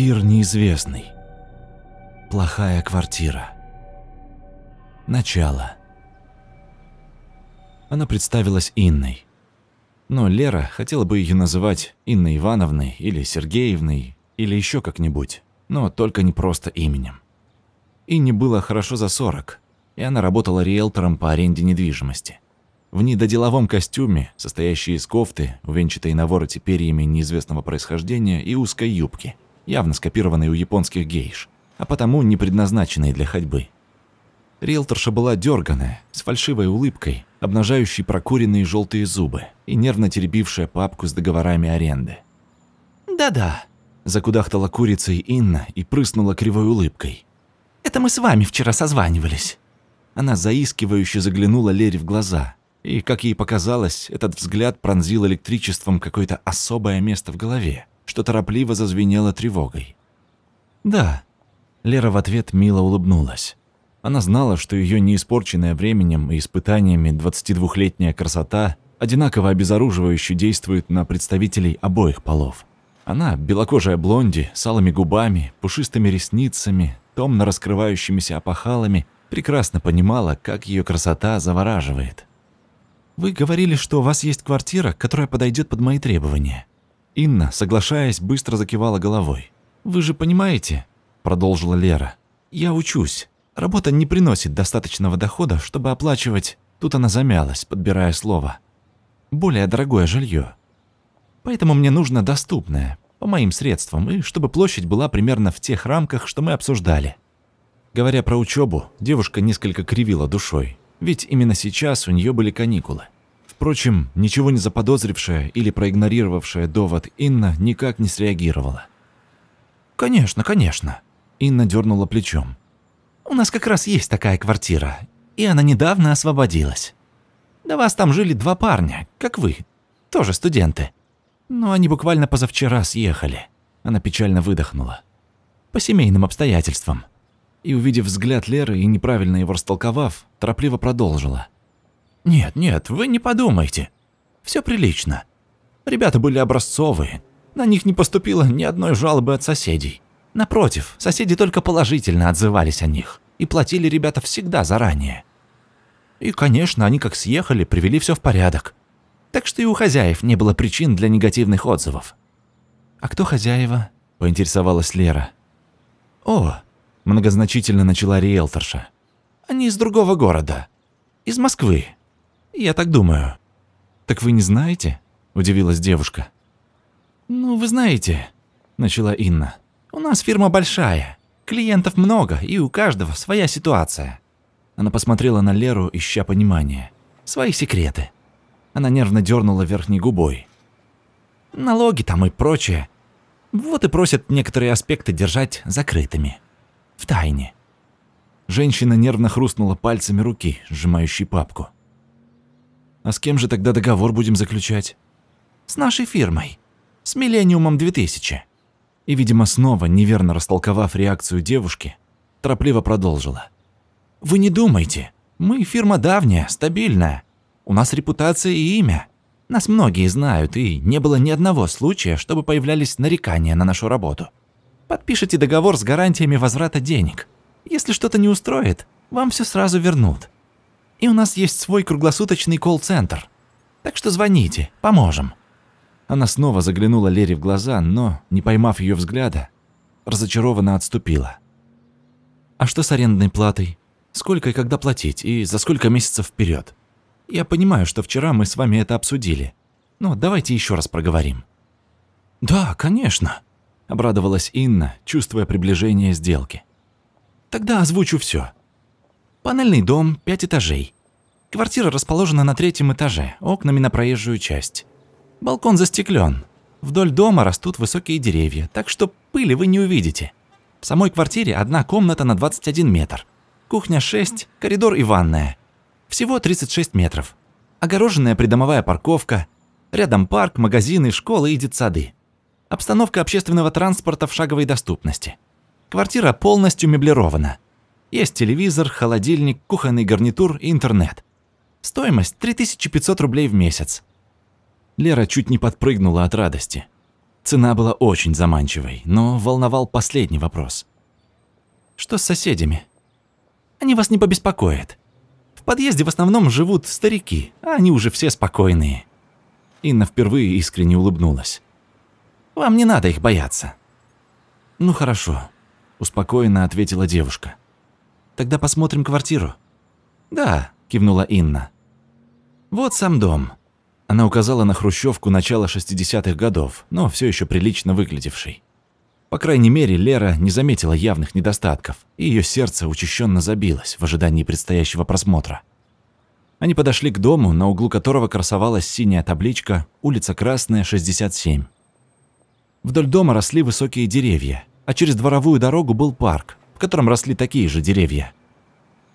Кир неизвестный. Плохая квартира. Начало. Она представилась Инной. Но Лера хотела бы ее называть Инной Ивановной или Сергеевной или еще как-нибудь, но только не просто именем. Инне было хорошо за 40, и она работала риэлтором по аренде недвижимости. В недоделовом костюме, состоящей из кофты, увенчатой на вороте перьями неизвестного происхождения и узкой юбки, явно скопированной у японских гейш, а потому не предназначенной для ходьбы. Риэлторша была дерганая, с фальшивой улыбкой, обнажающей прокуренные желтые зубы и нервно теребившая папку с договорами аренды. «Да-да», – закудахтала курицей Инна и прыснула кривой улыбкой. «Это мы с вами вчера созванивались». Она заискивающе заглянула Лере в глаза, и, как ей показалось, этот взгляд пронзил электричеством какое-то особое место в голове, что торопливо зазвенело тревогой. «Да». Лера в ответ мило улыбнулась. Она знала, что ее неиспорченная временем и испытаниями 22-летняя красота одинаково обезоруживающе действует на представителей обоих полов. Она, белокожая блонди, с алыми губами, пушистыми ресницами, томно раскрывающимися опахалами, прекрасно понимала, как ее красота завораживает. «Вы говорили, что у вас есть квартира, которая подойдет под мои требования». Инна, соглашаясь, быстро закивала головой. «Вы же понимаете?» – продолжила Лера. «Я учусь. Работа не приносит достаточного дохода, чтобы оплачивать, тут она замялась, подбирая слово, более дорогое жилье. Поэтому мне нужно доступное, по моим средствам, и чтобы площадь была примерно в тех рамках, что мы обсуждали. Говоря про учебу, девушка несколько кривила душой, ведь именно сейчас у нее были каникулы. Впрочем, ничего не заподозрившая или проигнорировавшая довод Инна никак не среагировала. «Конечно, конечно», – Инна дернула плечом. У нас как раз есть такая квартира, и она недавно освободилась. До вас там жили два парня, как вы, тоже студенты. Но они буквально позавчера съехали. Она печально выдохнула. По семейным обстоятельствам. И, увидев взгляд Леры и неправильно его растолковав, торопливо продолжила. «Нет, нет, вы не подумайте. Все прилично. Ребята были образцовые. На них не поступило ни одной жалобы от соседей. Напротив, соседи только положительно отзывались о них, и платили ребята всегда заранее. И, конечно, они как съехали, привели все в порядок. Так что и у хозяев не было причин для негативных отзывов. «А кто хозяева?» – поинтересовалась Лера. «О!» – многозначительно начала риэлторша. «Они из другого города. Из Москвы. Я так думаю». «Так вы не знаете?» – удивилась девушка. «Ну, вы знаете», – начала Инна. У нас фирма большая, клиентов много, и у каждого своя ситуация. Она посмотрела на Леру, ища понимания. Свои секреты. Она нервно дернула верхней губой. Налоги там и прочее. Вот и просят некоторые аспекты держать закрытыми. В тайне. Женщина нервно хрустнула пальцами руки, сжимающей папку. «А с кем же тогда договор будем заключать?» «С нашей фирмой. С Миллениумом 2000 и, видимо, снова, неверно растолковав реакцию девушки, торопливо продолжила. «Вы не думайте. Мы фирма давняя, стабильная. У нас репутация и имя. Нас многие знают, и не было ни одного случая, чтобы появлялись нарекания на нашу работу. Подпишите договор с гарантиями возврата денег. Если что-то не устроит, вам все сразу вернут. И у нас есть свой круглосуточный колл-центр. Так что звоните, поможем». Она снова заглянула Лере в глаза, но, не поймав ее взгляда, разочарованно отступила. «А что с арендной платой? Сколько и когда платить? И за сколько месяцев вперед? Я понимаю, что вчера мы с вами это обсудили. Но давайте еще раз проговорим». «Да, конечно», – обрадовалась Инна, чувствуя приближение сделки. «Тогда озвучу все. Панельный дом, пять этажей. Квартира расположена на третьем этаже, окнами на проезжую часть. Балкон застеклен. Вдоль дома растут высокие деревья, так что пыли вы не увидите. В самой квартире одна комната на 21 метр. Кухня 6, коридор и ванная. Всего 36 метров. Огороженная придомовая парковка. Рядом парк, магазины, школы и детсады. Обстановка общественного транспорта в шаговой доступности. Квартира полностью меблирована. Есть телевизор, холодильник, кухонный гарнитур и интернет. Стоимость 3500 рублей в месяц. Лера чуть не подпрыгнула от радости. Цена была очень заманчивой, но волновал последний вопрос. «Что с соседями? Они вас не побеспокоят. В подъезде в основном живут старики, а они уже все спокойные». Инна впервые искренне улыбнулась. «Вам не надо их бояться». «Ну хорошо», – успокоенно ответила девушка. «Тогда посмотрим квартиру». «Да», – кивнула Инна. «Вот сам дом». Она указала на хрущевку начала 60-х годов, но все еще прилично выглядевший. По крайней мере, Лера не заметила явных недостатков, и ее сердце учащенно забилось в ожидании предстоящего просмотра. Они подошли к дому, на углу которого красовалась синяя табличка «Улица Красная, 67». Вдоль дома росли высокие деревья, а через дворовую дорогу был парк, в котором росли такие же деревья.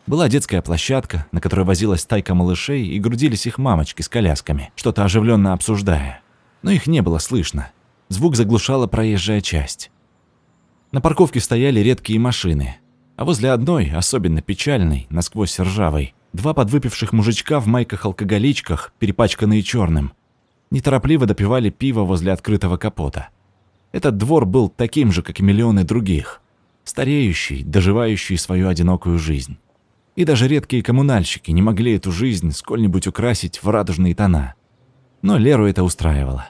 Была детская площадка, на которой возилась тайка малышей и грудились их мамочки с колясками, что-то оживленно обсуждая. Но их не было слышно. Звук заглушала проезжая часть. На парковке стояли редкие машины, а возле одной, особенно печальной, насквозь ржавой, два подвыпивших мужичка в майках-алкоголичках, перепачканные черным, неторопливо допивали пиво возле открытого капота. Этот двор был таким же, как и миллионы других, стареющий, доживающий свою одинокую жизнь. И даже редкие коммунальщики не могли эту жизнь сколь-нибудь украсить в радужные тона. Но Леру это устраивало.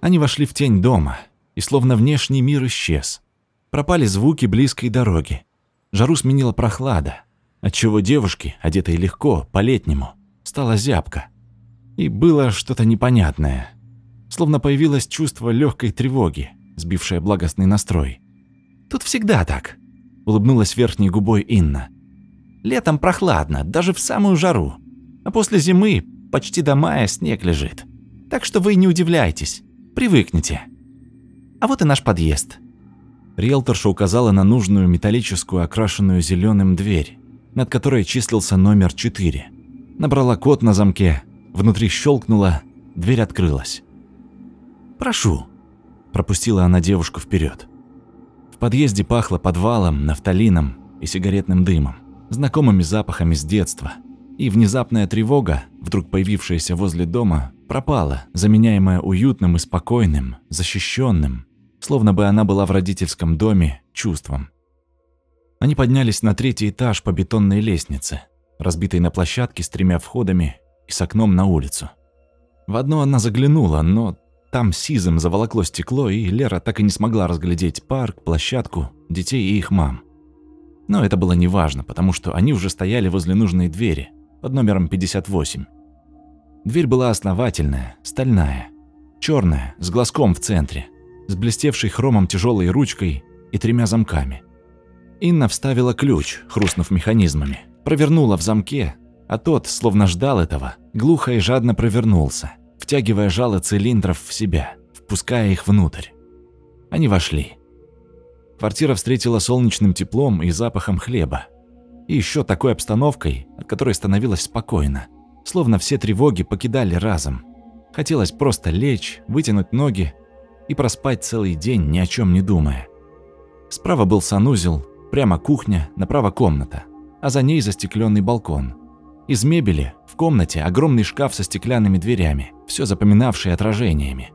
Они вошли в тень дома, и словно внешний мир исчез. Пропали звуки близкой дороги. Жару сменила прохлада, отчего девушке, одетой легко, по-летнему, стала зябко. И было что-то непонятное. Словно появилось чувство легкой тревоги, сбившее благостный настрой. «Тут всегда так», — улыбнулась верхней губой Инна. Летом прохладно, даже в самую жару. А после зимы почти до мая снег лежит. Так что вы не удивляйтесь, привыкните. А вот и наш подъезд. Риэлторша указала на нужную металлическую, окрашенную зеленым дверь, над которой числился номер 4. Набрала код на замке, внутри щелкнула, дверь открылась. «Прошу», – пропустила она девушку вперед. В подъезде пахло подвалом, нафталином и сигаретным дымом знакомыми запахами с детства. И внезапная тревога, вдруг появившаяся возле дома, пропала, заменяемая уютным и спокойным, защищенным, словно бы она была в родительском доме, чувством. Они поднялись на третий этаж по бетонной лестнице, разбитой на площадке с тремя входами и с окном на улицу. В одно она заглянула, но там сизым заволокло стекло, и Лера так и не смогла разглядеть парк, площадку, детей и их мам. Но это было неважно, потому что они уже стояли возле нужной двери, под номером 58. Дверь была основательная, стальная, черная, с глазком в центре, с блестевшей хромом тяжелой ручкой и тремя замками. Инна вставила ключ, хрустнув механизмами, провернула в замке, а тот, словно ждал этого, глухо и жадно провернулся, втягивая жало цилиндров в себя, впуская их внутрь. Они вошли. Квартира встретила солнечным теплом и запахом хлеба. И еще такой обстановкой, от которой становилось спокойно. Словно все тревоги покидали разом. Хотелось просто лечь, вытянуть ноги и проспать целый день, ни о чем не думая. Справа был санузел, прямо кухня, направо комната, а за ней застекленный балкон. Из мебели в комнате огромный шкаф со стеклянными дверями, все запоминавший отражениями.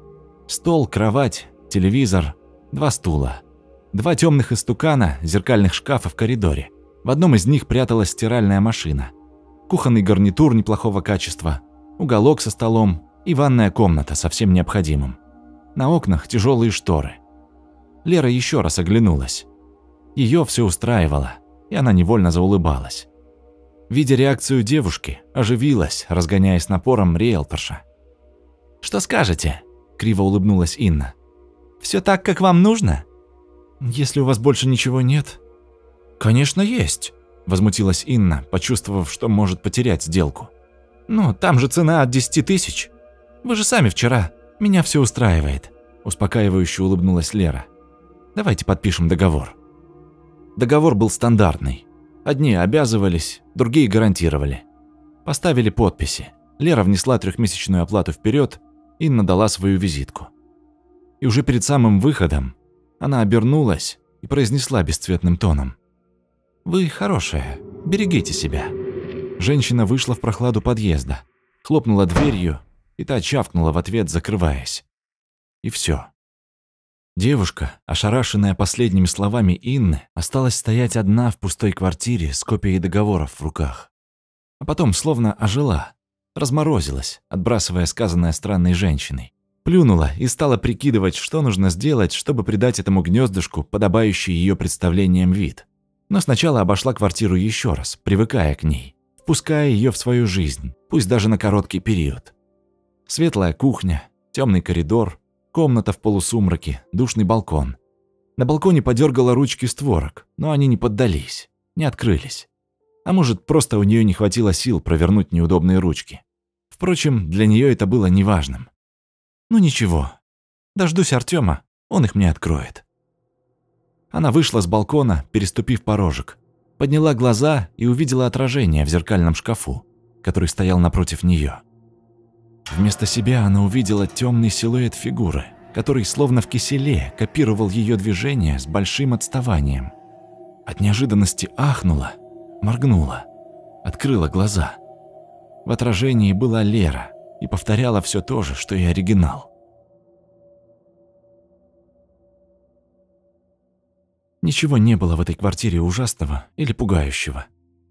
Стол, кровать, телевизор, два стула – Два темных истукана, зеркальных шкафа в коридоре. В одном из них пряталась стиральная машина. Кухонный гарнитур неплохого качества, уголок со столом и ванная комната со всем необходимым. На окнах тяжелые шторы. Лера еще раз оглянулась. Ее все устраивало, и она невольно заулыбалась. Видя реакцию девушки, оживилась, разгоняясь напором риэлторша. «Что скажете?» – криво улыбнулась Инна. «Все так, как вам нужно?» «Если у вас больше ничего нет...» «Конечно, есть», – возмутилась Инна, почувствовав, что может потерять сделку. «Ну, там же цена от 10 тысяч. Вы же сами вчера. Меня все устраивает», – успокаивающе улыбнулась Лера. «Давайте подпишем договор». Договор был стандартный. Одни обязывались, другие гарантировали. Поставили подписи. Лера внесла трехмесячную оплату вперед, Инна дала свою визитку. И уже перед самым выходом она обернулась и произнесла бесцветным тоном. «Вы хорошая, берегите себя». Женщина вышла в прохладу подъезда, хлопнула дверью, и та чавкнула в ответ, закрываясь. И все. Девушка, ошарашенная последними словами Инны, осталась стоять одна в пустой квартире с копией договоров в руках. А потом словно ожила, разморозилась, отбрасывая сказанное странной женщиной. Плюнула и стала прикидывать, что нужно сделать, чтобы придать этому гнездышку подобающий ее представлениям вид. Но сначала обошла квартиру еще раз, привыкая к ней, впуская ее в свою жизнь, пусть даже на короткий период. Светлая кухня, темный коридор, Комната в полусумраке, душный балкон. На балконе подергала ручки створок, но они не поддались, не открылись. А может, просто у нее не хватило сил провернуть неудобные ручки. Впрочем, для нее это было неважным. Ну ничего, дождусь Артема, он их мне откроет. Она вышла с балкона, переступив порожек, подняла глаза и увидела отражение в зеркальном шкафу, который стоял напротив нее. Вместо себя она увидела темный силуэт фигуры, который словно в киселе копировал ее движение с большим отставанием. От неожиданности ахнула, моргнула, открыла глаза. В отражении была Лера и повторяла все то же, что и оригинал. Ничего не было в этой квартире ужасного или пугающего,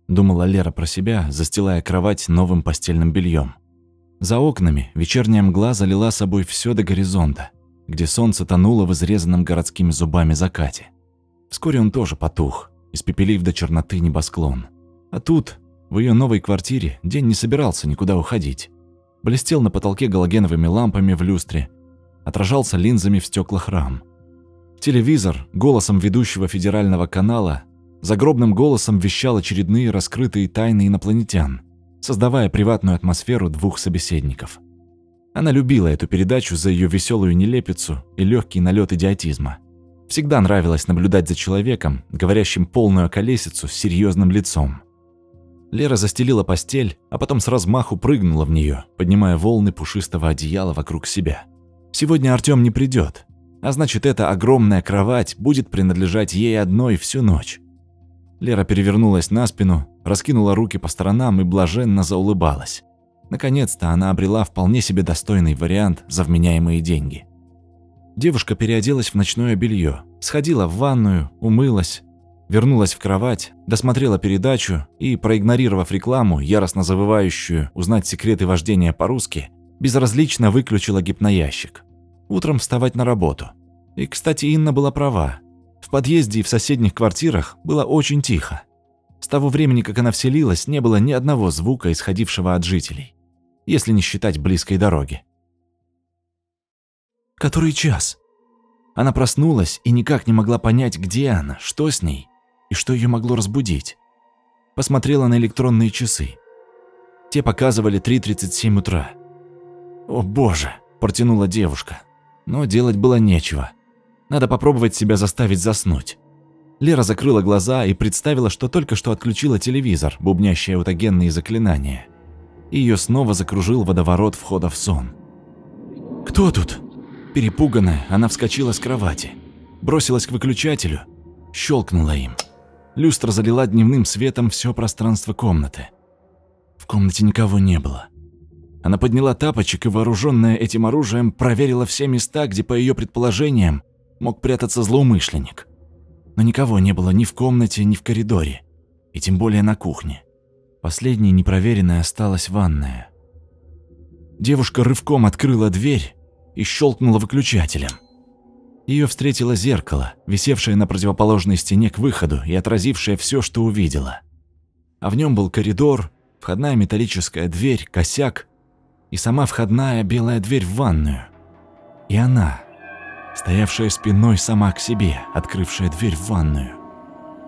думала Лера про себя, застилая кровать новым постельным бельем. За окнами вечерняя мгла залила собой все до горизонта, где солнце тонуло в изрезанном городскими зубами закате. Вскоре он тоже потух, испепелив до черноты небосклон. А тут, в ее новой квартире, день не собирался никуда уходить. Блестел на потолке галогеновыми лампами в люстре, отражался линзами в стеклах рам. Телевизор, голосом ведущего федерального канала, загробным голосом вещал очередные раскрытые тайны инопланетян – создавая приватную атмосферу двух собеседников. Она любила эту передачу за ее веселую нелепицу и легкий налет идиотизма. Всегда нравилось наблюдать за человеком, говорящим полную колесицу с серьезным лицом. Лера застелила постель, а потом с размаху прыгнула в нее, поднимая волны пушистого одеяла вокруг себя. Сегодня Артем не придет, а значит, эта огромная кровать будет принадлежать ей одной всю ночь. Лера перевернулась на спину, раскинула руки по сторонам и блаженно заулыбалась. Наконец-то она обрела вполне себе достойный вариант за вменяемые деньги. Девушка переоделась в ночное белье, сходила в ванную, умылась, вернулась в кровать, досмотрела передачу и, проигнорировав рекламу, яростно завывающую «Узнать секреты вождения по-русски», безразлично выключила гипноящик. Утром вставать на работу. И, кстати, Инна была права. В подъезде и в соседних квартирах было очень тихо. С того времени, как она вселилась, не было ни одного звука, исходившего от жителей, если не считать близкой дороги. Который час? Она проснулась и никак не могла понять, где она, что с ней и что ее могло разбудить. Посмотрела на электронные часы. Те показывали 3.37 утра. «О боже!» – протянула девушка. Но делать было нечего. Надо попробовать себя заставить заснуть. Лера закрыла глаза и представила, что только что отключила телевизор, бубнящий аутогенные заклинания. Ее снова закружил водоворот входа в сон. «Кто тут?» Перепуганная, она вскочила с кровати, бросилась к выключателю, щелкнула им. Люстра залила дневным светом все пространство комнаты. В комнате никого не было. Она подняла тапочек и, вооруженная этим оружием, проверила все места, где, по ее предположениям, мог прятаться злоумышленник. Но никого не было ни в комнате, ни в коридоре, и тем более на кухне. Последней непроверенной осталась ванная. Девушка рывком открыла дверь и щелкнула выключателем. Ее встретило зеркало, висевшее на противоположной стене к выходу и отразившее все, что увидела. А в нем был коридор, входная металлическая дверь, косяк и сама входная белая дверь в ванную. И она, стоявшая спиной сама к себе, открывшая дверь в ванную.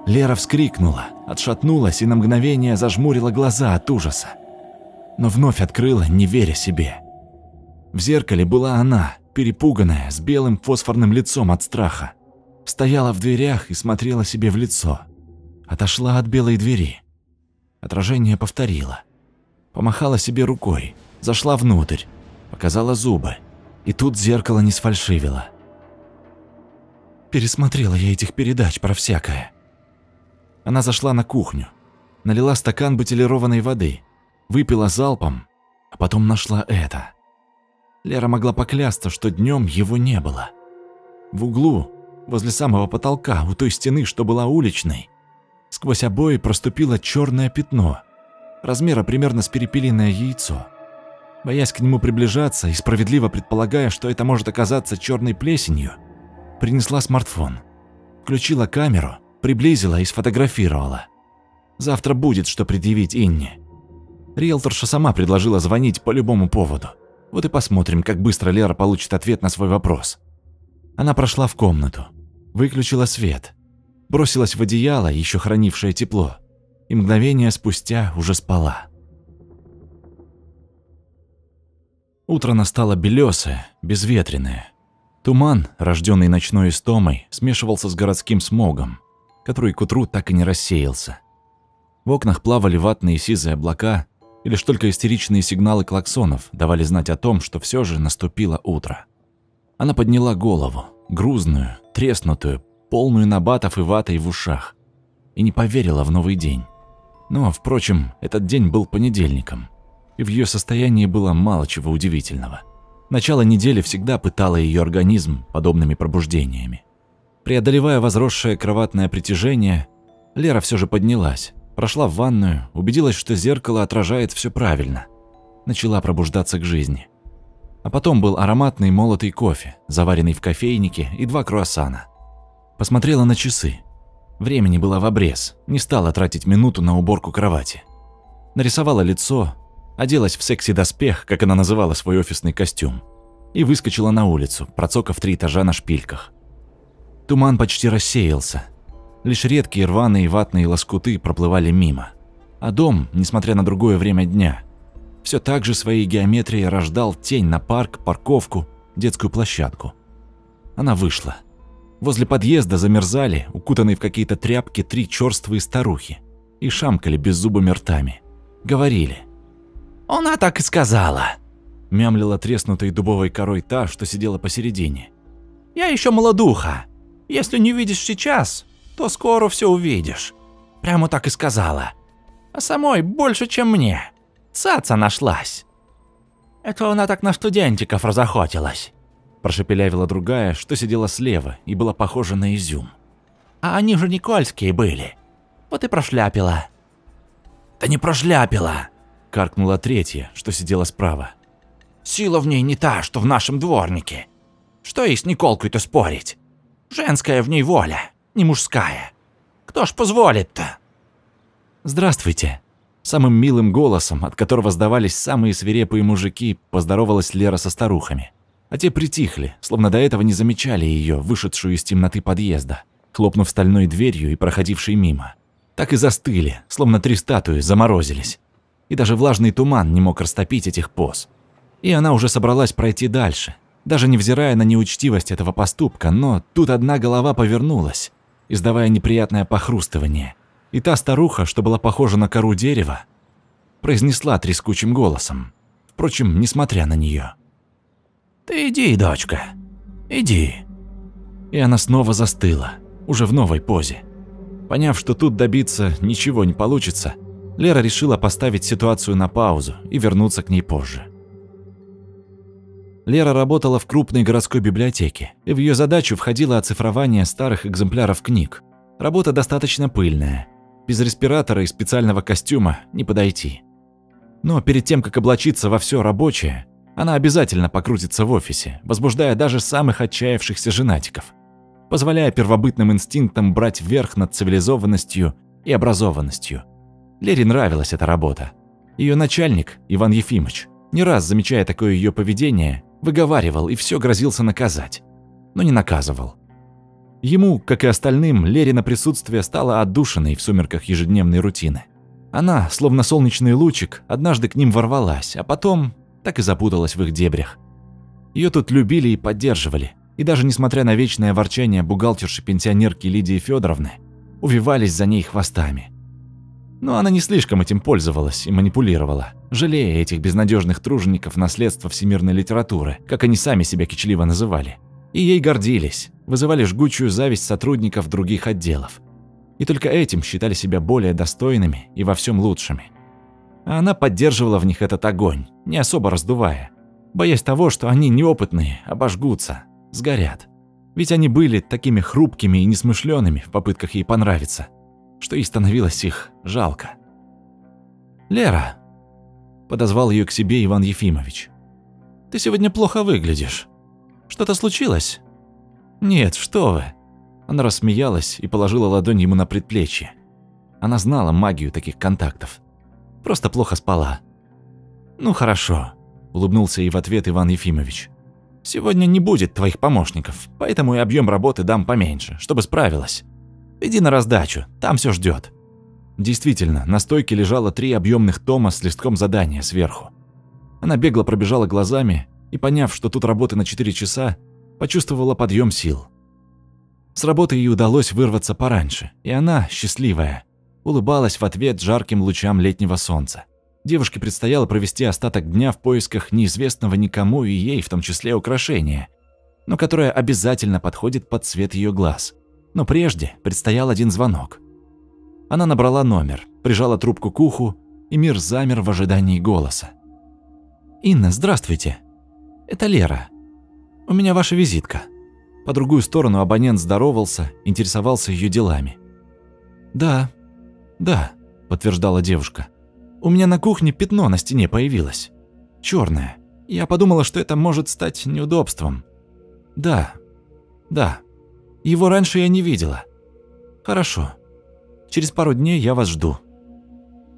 Лера вскрикнула, отшатнулась и на мгновение зажмурила глаза от ужаса. Но вновь открыла, не веря себе. В зеркале была она, перепуганная, с белым фосфорным лицом от страха. Стояла в дверях и смотрела себе в лицо. Отошла от белой двери. Отражение повторила. Помахала себе рукой, зашла внутрь, показала зубы. И тут зеркало не сфальшивило. Пересмотрела я этих передач про всякое. Она зашла на кухню, налила стакан бутилированной воды, выпила залпом, а потом нашла это. Лера могла поклясться, что днем его не было. В углу, возле самого потолка, у той стены, что была уличной, сквозь обои проступило черное пятно, размера примерно с перепелиное яйцо. Боясь к нему приближаться и справедливо предполагая, что это может оказаться черной плесенью, принесла смартфон, включила камеру, приблизила и сфотографировала. Завтра будет что предъявить Инне. Риэлторша сама предложила звонить по любому поводу. Вот и посмотрим, как быстро Лера получит ответ на свой вопрос. Она прошла в комнату, выключила свет, бросилась в одеяло, еще хранившее тепло, и мгновение спустя уже спала. Утро настало белесое, безветренное. Туман, рожденный ночной истомой, смешивался с городским смогом, который к утру так и не рассеялся. В окнах плавали ватные сизые облака, и лишь только истеричные сигналы клаксонов давали знать о том, что все же наступило утро. Она подняла голову, грузную, треснутую, полную набатов и ватой в ушах, и не поверила в новый день. Но, впрочем, этот день был понедельником, и в ее состоянии было мало чего удивительного. Начало недели всегда пытало ее организм подобными пробуждениями. Преодолевая возросшее кроватное притяжение, Лера все же поднялась, Прошла в ванную, убедилась, что зеркало отражает все правильно. Начала пробуждаться к жизни. А потом был ароматный молотый кофе, заваренный в кофейнике, и два круассана. Посмотрела на часы. Времени было в обрез, не стала тратить минуту на уборку кровати. Нарисовала лицо, оделась в секси-доспех, как она называла свой офисный костюм, и выскочила на улицу, процокав три этажа на шпильках. Туман почти рассеялся, Лишь редкие рваные ватные лоскуты проплывали мимо. А дом, несмотря на другое время дня, все так же своей геометрией рождал тень на парк, парковку, детскую площадку. Она вышла. Возле подъезда замерзали, укутанные в какие-то тряпки, три черствые старухи и шамкали беззубыми ртами. Говорили. «Она так и сказала», – мямлила треснутой дубовой корой та, что сидела посередине. «Я еще молодуха. Если не видишь сейчас, то скоро все увидишь. Прямо так и сказала. А самой больше, чем мне. Цаца нашлась. Это она так на студентиков разохотилась. Прошепелявила другая, что сидела слева и была похожа на изюм. А они же Никольские были. Вот и прошляпила. Да не прошляпила, каркнула третья, что сидела справа. Сила в ней не та, что в нашем дворнике. Что и с Николкой-то спорить? Женская в ней воля не мужская. Кто ж позволит-то?» «Здравствуйте». Самым милым голосом, от которого сдавались самые свирепые мужики, поздоровалась Лера со старухами. А те притихли, словно до этого не замечали ее, вышедшую из темноты подъезда, хлопнув стальной дверью и проходившей мимо. Так и застыли, словно три статуи заморозились. И даже влажный туман не мог растопить этих поз. И она уже собралась пройти дальше, даже невзирая на неучтивость этого поступка, но тут одна голова повернулась, издавая неприятное похрустывание. И та старуха, что была похожа на кору дерева, произнесла трескучим голосом, впрочем, несмотря на нее. «Ты иди, дочка, иди». И она снова застыла, уже в новой позе. Поняв, что тут добиться ничего не получится, Лера решила поставить ситуацию на паузу и вернуться к ней позже. Лера работала в крупной городской библиотеке, и в ее задачу входило оцифрование старых экземпляров книг. Работа достаточно пыльная. Без респиратора и специального костюма не подойти. Но перед тем, как облачиться во все рабочее, она обязательно покрутится в офисе, возбуждая даже самых отчаявшихся женатиков, позволяя первобытным инстинктам брать верх над цивилизованностью и образованностью. Лере нравилась эта работа. Ее начальник, Иван Ефимович, не раз замечая такое ее поведение, Выговаривал и все грозился наказать. Но не наказывал. Ему, как и остальным, Лерина присутствие стало отдушиной в сумерках ежедневной рутины. Она, словно солнечный лучик, однажды к ним ворвалась, а потом так и запуталась в их дебрях. Ее тут любили и поддерживали, и даже несмотря на вечное ворчание бухгалтерши-пенсионерки Лидии Федоровны, увивались за ней хвостами. Но она не слишком этим пользовалась и манипулировала, жалея этих безнадежных тружеников наследства всемирной литературы, как они сами себя кичливо называли. И ей гордились, вызывали жгучую зависть сотрудников других отделов. И только этим считали себя более достойными и во всем лучшими. А она поддерживала в них этот огонь, не особо раздувая, боясь того, что они неопытные, обожгутся, сгорят. Ведь они были такими хрупкими и несмышленными в попытках ей понравиться, что ей становилось их жалко. «Лера», – подозвал ее к себе Иван Ефимович, – «ты сегодня плохо выглядишь. Что-то случилось?» «Нет, что вы». Она рассмеялась и положила ладонь ему на предплечье. Она знала магию таких контактов. Просто плохо спала. «Ну хорошо», – улыбнулся ей в ответ Иван Ефимович. «Сегодня не будет твоих помощников, поэтому и объем работы дам поменьше, чтобы справилась. Иди на раздачу, там все ждет. Действительно, на стойке лежало три объемных тома с листком задания сверху. Она бегло пробежала глазами и, поняв, что тут работы на 4 часа, почувствовала подъем сил. С работы ей удалось вырваться пораньше, и она, счастливая, улыбалась в ответ жарким лучам летнего солнца. Девушке предстояло провести остаток дня в поисках неизвестного никому и ей, в том числе украшения, но которое обязательно подходит под цвет ее глаз. Но прежде предстоял один звонок. Она набрала номер, прижала трубку к уху, и мир замер в ожидании голоса. «Инна, здравствуйте. Это Лера. У меня ваша визитка». По другую сторону абонент здоровался, интересовался ее делами. «Да, да», – подтверждала девушка. «У меня на кухне пятно на стене появилось. черное. Я подумала, что это может стать неудобством. Да, да. Его раньше я не видела. Хорошо. Через пару дней я вас жду».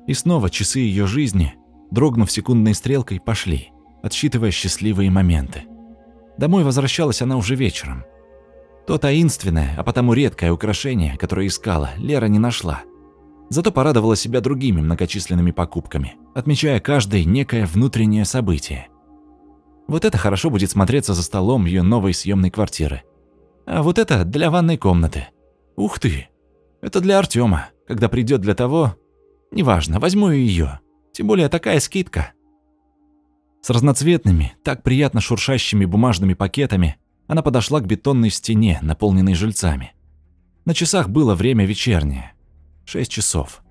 И снова часы ее жизни, дрогнув секундной стрелкой, пошли, отсчитывая счастливые моменты. Домой возвращалась она уже вечером. То таинственное, а потому редкое украшение, которое искала, Лера не нашла. Зато порадовала себя другими многочисленными покупками, отмечая каждое некое внутреннее событие. Вот это хорошо будет смотреться за столом ее новой съемной квартиры. А вот это для ванной комнаты. Ух ты! Это для Артема, когда придет для того... Неважно, возьму ее. Тем более такая скидка. С разноцветными, так приятно шуршащими бумажными пакетами она подошла к бетонной стене, наполненной жильцами. На часах было время вечернее. Шесть часов.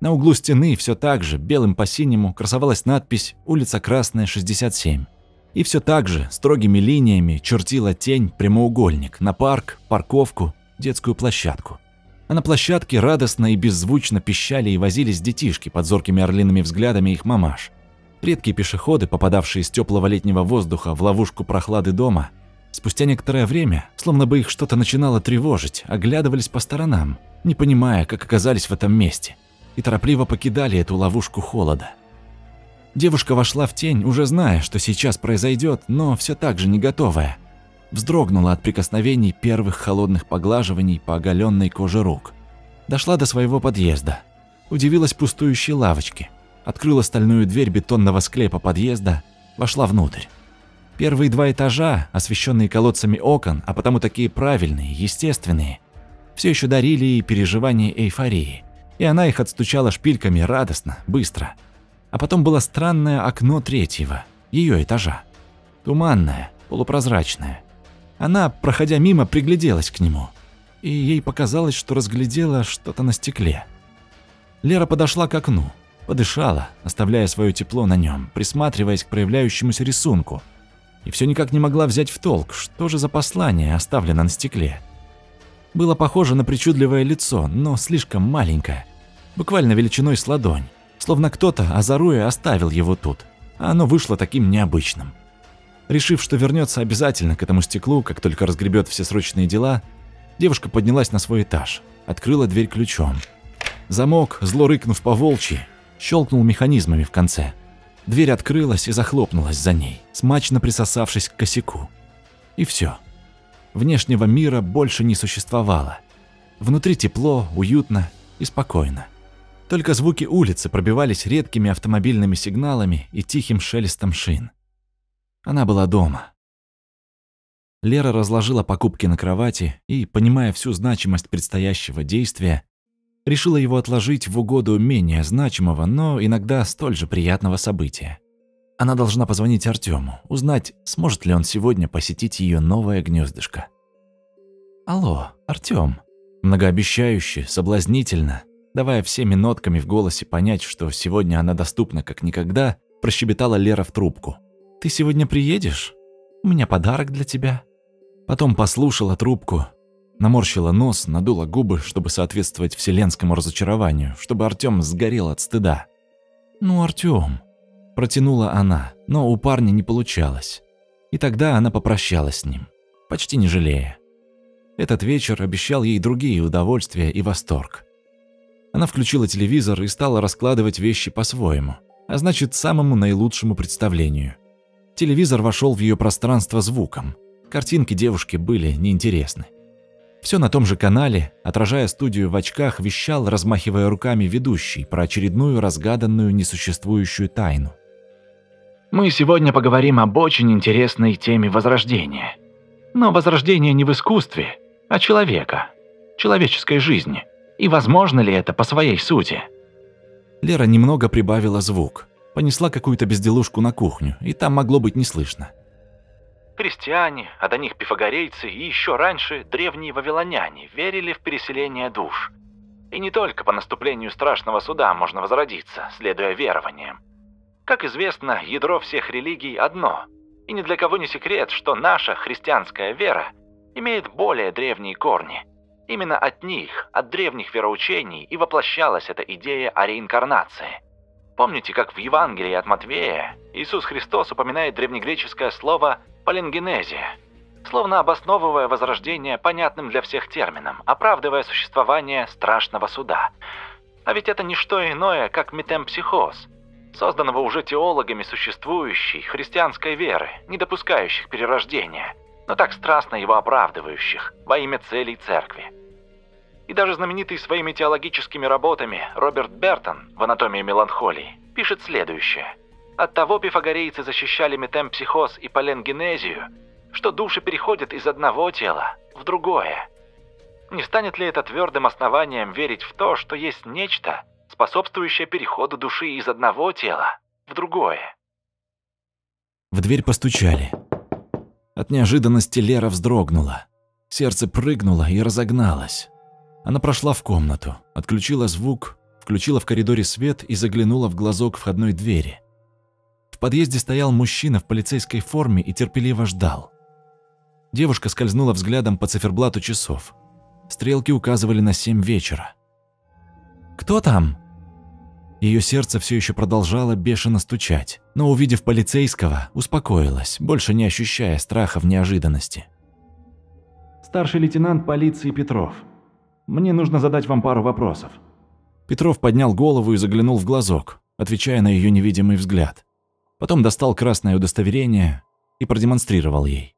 На углу стены все так же, белым по синему, красовалась надпись «Улица Красная, 67». И все так же, строгими линиями, чертила тень прямоугольник на парк, парковку, детскую площадку. А на площадке радостно и беззвучно пищали и возились детишки под зоркими орлиными взглядами их мамаш. Редкие пешеходы, попадавшие из теплого летнего воздуха в ловушку прохлады дома, спустя некоторое время, словно бы их что-то начинало тревожить, оглядывались по сторонам, не понимая, как оказались в этом месте, и торопливо покидали эту ловушку холода. Девушка вошла в тень, уже зная, что сейчас произойдет, но все так же не готовая – вздрогнула от прикосновений первых холодных поглаживаний по оголенной коже рук. Дошла до своего подъезда. Удивилась пустующей лавочке. Открыла стальную дверь бетонного склепа подъезда, вошла внутрь. Первые два этажа, освещенные колодцами окон, а потому такие правильные, естественные, все еще дарили ей переживания эйфории. И она их отстучала шпильками радостно, быстро. А потом было странное окно третьего, ее этажа. Туманное, полупрозрачное, она, проходя мимо, пригляделась к нему, и ей показалось, что разглядела что-то на стекле. Лера подошла к окну, подышала, оставляя свое тепло на нем, присматриваясь к проявляющемуся рисунку, и все никак не могла взять в толк, что же за послание оставлено на стекле. Было похоже на причудливое лицо, но слишком маленькое, буквально величиной с ладонь, словно кто-то, озаруя, оставил его тут, а оно вышло таким необычным. Решив, что вернется обязательно к этому стеклу, как только разгребет все срочные дела, девушка поднялась на свой этаж, открыла дверь ключом. Замок, зло рыкнув по волчьи, щелкнул механизмами в конце. Дверь открылась и захлопнулась за ней, смачно присосавшись к косяку. И все. Внешнего мира больше не существовало. Внутри тепло, уютно и спокойно. Только звуки улицы пробивались редкими автомобильными сигналами и тихим шелестом шин. Она была дома. Лера разложила покупки на кровати и, понимая всю значимость предстоящего действия, решила его отложить в угоду менее значимого, но иногда столь же приятного события. Она должна позвонить Артему, узнать, сможет ли он сегодня посетить ее новое гнездышко. «Алло, Артём», многообещающе, соблазнительно, давая всеми нотками в голосе понять, что сегодня она доступна как никогда, прощебетала Лера в трубку – «Ты сегодня приедешь? У меня подарок для тебя». Потом послушала трубку, наморщила нос, надула губы, чтобы соответствовать вселенскому разочарованию, чтобы Артём сгорел от стыда. «Ну, Артём», – протянула она, но у парня не получалось. И тогда она попрощалась с ним, почти не жалея. Этот вечер обещал ей другие удовольствия и восторг. Она включила телевизор и стала раскладывать вещи по-своему, а значит, самому наилучшему представлению. Телевизор вошел в ее пространство звуком. Картинки девушки были неинтересны. Все на том же канале, отражая студию в очках, вещал, размахивая руками ведущий про очередную разгаданную несуществующую тайну. Мы сегодня поговорим об очень интересной теме Возрождения. Но Возрождение не в искусстве, а человека, человеческой жизни. И возможно ли это по своей сути? Лера немного прибавила звук, понесла какую-то безделушку на кухню, и там могло быть не слышно. Христиане, а до них пифагорейцы и еще раньше древние вавилоняне верили в переселение душ. И не только по наступлению страшного суда можно возродиться, следуя верованиям. Как известно, ядро всех религий одно. И ни для кого не секрет, что наша христианская вера имеет более древние корни. Именно от них, от древних вероучений, и воплощалась эта идея о реинкарнации. Помните, как в Евангелии от Матвея Иисус Христос упоминает древнегреческое слово «паленгенезия», словно обосновывая возрождение понятным для всех термином, оправдывая существование страшного суда. А ведь это не что иное, как метемпсихоз, созданного уже теологами существующей христианской веры, не допускающих перерождения, но так страстно его оправдывающих во имя целей церкви. И даже знаменитый своими теологическими работами Роберт Бертон в «Анатомии меланхолии» пишет следующее. Оттого пифагорейцы защищали метемпсихоз и паленгенезию, что души переходят из одного тела в другое. Не станет ли это твердым основанием верить в то, что есть нечто, способствующее переходу души из одного тела в другое? В дверь постучали. От неожиданности Лера вздрогнула. Сердце прыгнуло и разогналось. Она прошла в комнату, отключила звук, включила в коридоре свет и заглянула в глазок входной двери. В подъезде стоял мужчина в полицейской форме и терпеливо ждал. Девушка скользнула взглядом по циферблату часов. Стрелки указывали на семь вечера. «Кто там?» Ее сердце все еще продолжало бешено стучать, но, увидев полицейского, успокоилась, больше не ощущая страха в неожиданности. «Старший лейтенант полиции Петров», мне нужно задать вам пару вопросов». Петров поднял голову и заглянул в глазок, отвечая на ее невидимый взгляд. Потом достал красное удостоверение и продемонстрировал ей.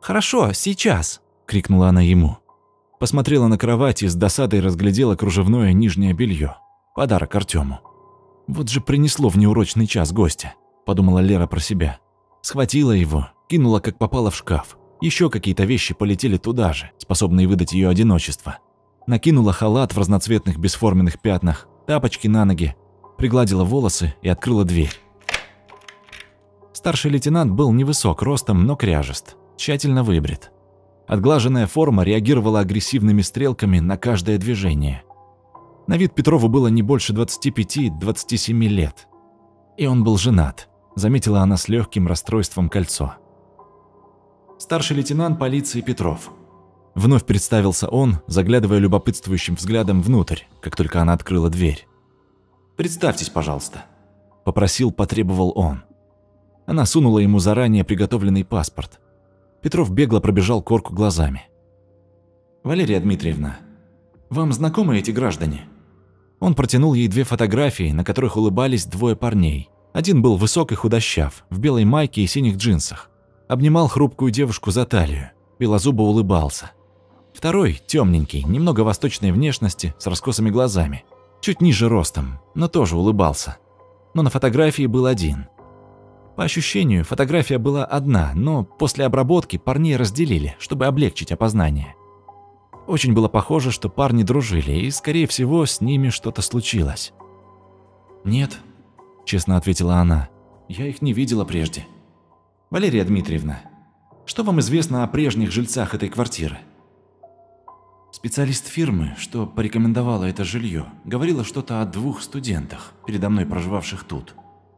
«Хорошо, сейчас!» – крикнула она ему. Посмотрела на кровать и с досадой разглядела кружевное нижнее белье. Подарок Артему. «Вот же принесло в неурочный час гостя», – подумала Лера про себя. Схватила его, кинула как попало в шкаф. Еще какие-то вещи полетели туда же, способные выдать ее одиночество. Накинула халат в разноцветных бесформенных пятнах, тапочки на ноги, пригладила волосы и открыла дверь. Старший лейтенант был невысок ростом, но кряжест, тщательно выбрит. Отглаженная форма реагировала агрессивными стрелками на каждое движение. На вид Петрову было не больше 25-27 лет. И он был женат, заметила она с легким расстройством кольцо старший лейтенант полиции Петров. Вновь представился он, заглядывая любопытствующим взглядом внутрь, как только она открыла дверь. «Представьтесь, пожалуйста», – попросил, потребовал он. Она сунула ему заранее приготовленный паспорт. Петров бегло пробежал корку глазами. «Валерия Дмитриевна, вам знакомы эти граждане?» Он протянул ей две фотографии, на которых улыбались двое парней. Один был высок и худощав, в белой майке и синих джинсах обнимал хрупкую девушку за талию, белозубо улыбался. Второй, темненький, немного восточной внешности, с раскосыми глазами, чуть ниже ростом, но тоже улыбался. Но на фотографии был один. По ощущению, фотография была одна, но после обработки парней разделили, чтобы облегчить опознание. Очень было похоже, что парни дружили, и, скорее всего, с ними что-то случилось. «Нет», – честно ответила она, – «я их не видела прежде». Валерия Дмитриевна, что вам известно о прежних жильцах этой квартиры? Специалист фирмы, что порекомендовала это жилье, говорила что-то о двух студентах, передо мной проживавших тут.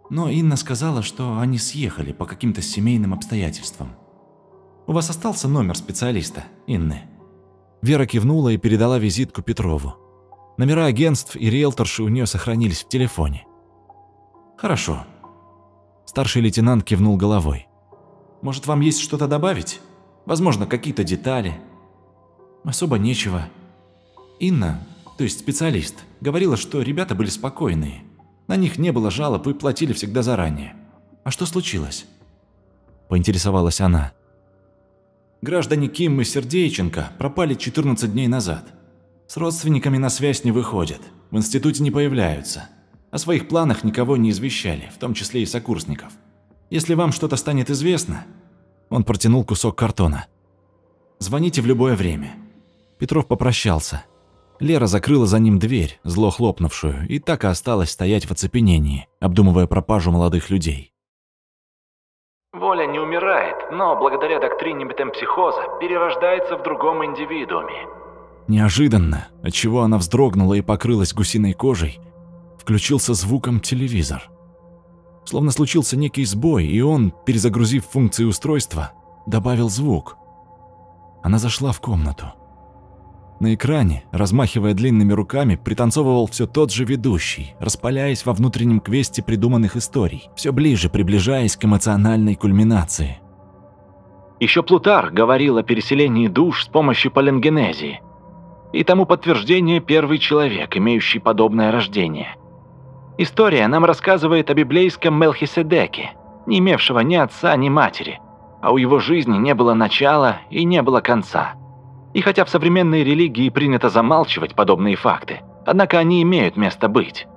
Но Инна сказала, что они съехали по каким-то семейным обстоятельствам. У вас остался номер специалиста, Инны?» Вера кивнула и передала визитку Петрову. Номера агентств и риэлторши у нее сохранились в телефоне. «Хорошо». Старший лейтенант кивнул головой. «Может, вам есть что-то добавить? Возможно, какие-то детали?» «Особо нечего. Инна, то есть специалист, говорила, что ребята были спокойные. На них не было жалоб и платили всегда заранее. А что случилось?» Поинтересовалась она. Граждане Ким и Сердейченко пропали 14 дней назад. С родственниками на связь не выходят, в институте не появляются. О своих планах никого не извещали, в том числе и сокурсников. Если вам что-то станет известно, он протянул кусок картона. Звоните в любое время. Петров попрощался. Лера закрыла за ним дверь, зло хлопнувшую, и так и осталась стоять в оцепенении, обдумывая пропажу молодых людей. Воля не умирает, но благодаря доктрине метемпсихоза перерождается в другом индивидууме. Неожиданно, отчего она вздрогнула и покрылась гусиной кожей, включился звуком телевизор. Словно случился некий сбой, и он, перезагрузив функции устройства, добавил звук. Она зашла в комнату. На экране, размахивая длинными руками, пританцовывал все тот же ведущий, распаляясь во внутреннем квесте придуманных историй, все ближе приближаясь к эмоциональной кульминации. Еще Плутар говорил о переселении душ с помощью паленгенезии. И тому подтверждение первый человек, имеющий подобное рождение. История нам рассказывает о библейском Мелхиседеке, не имевшего ни отца, ни матери, а у его жизни не было начала и не было конца. И хотя в современной религии принято замалчивать подобные факты, однако они имеют место быть.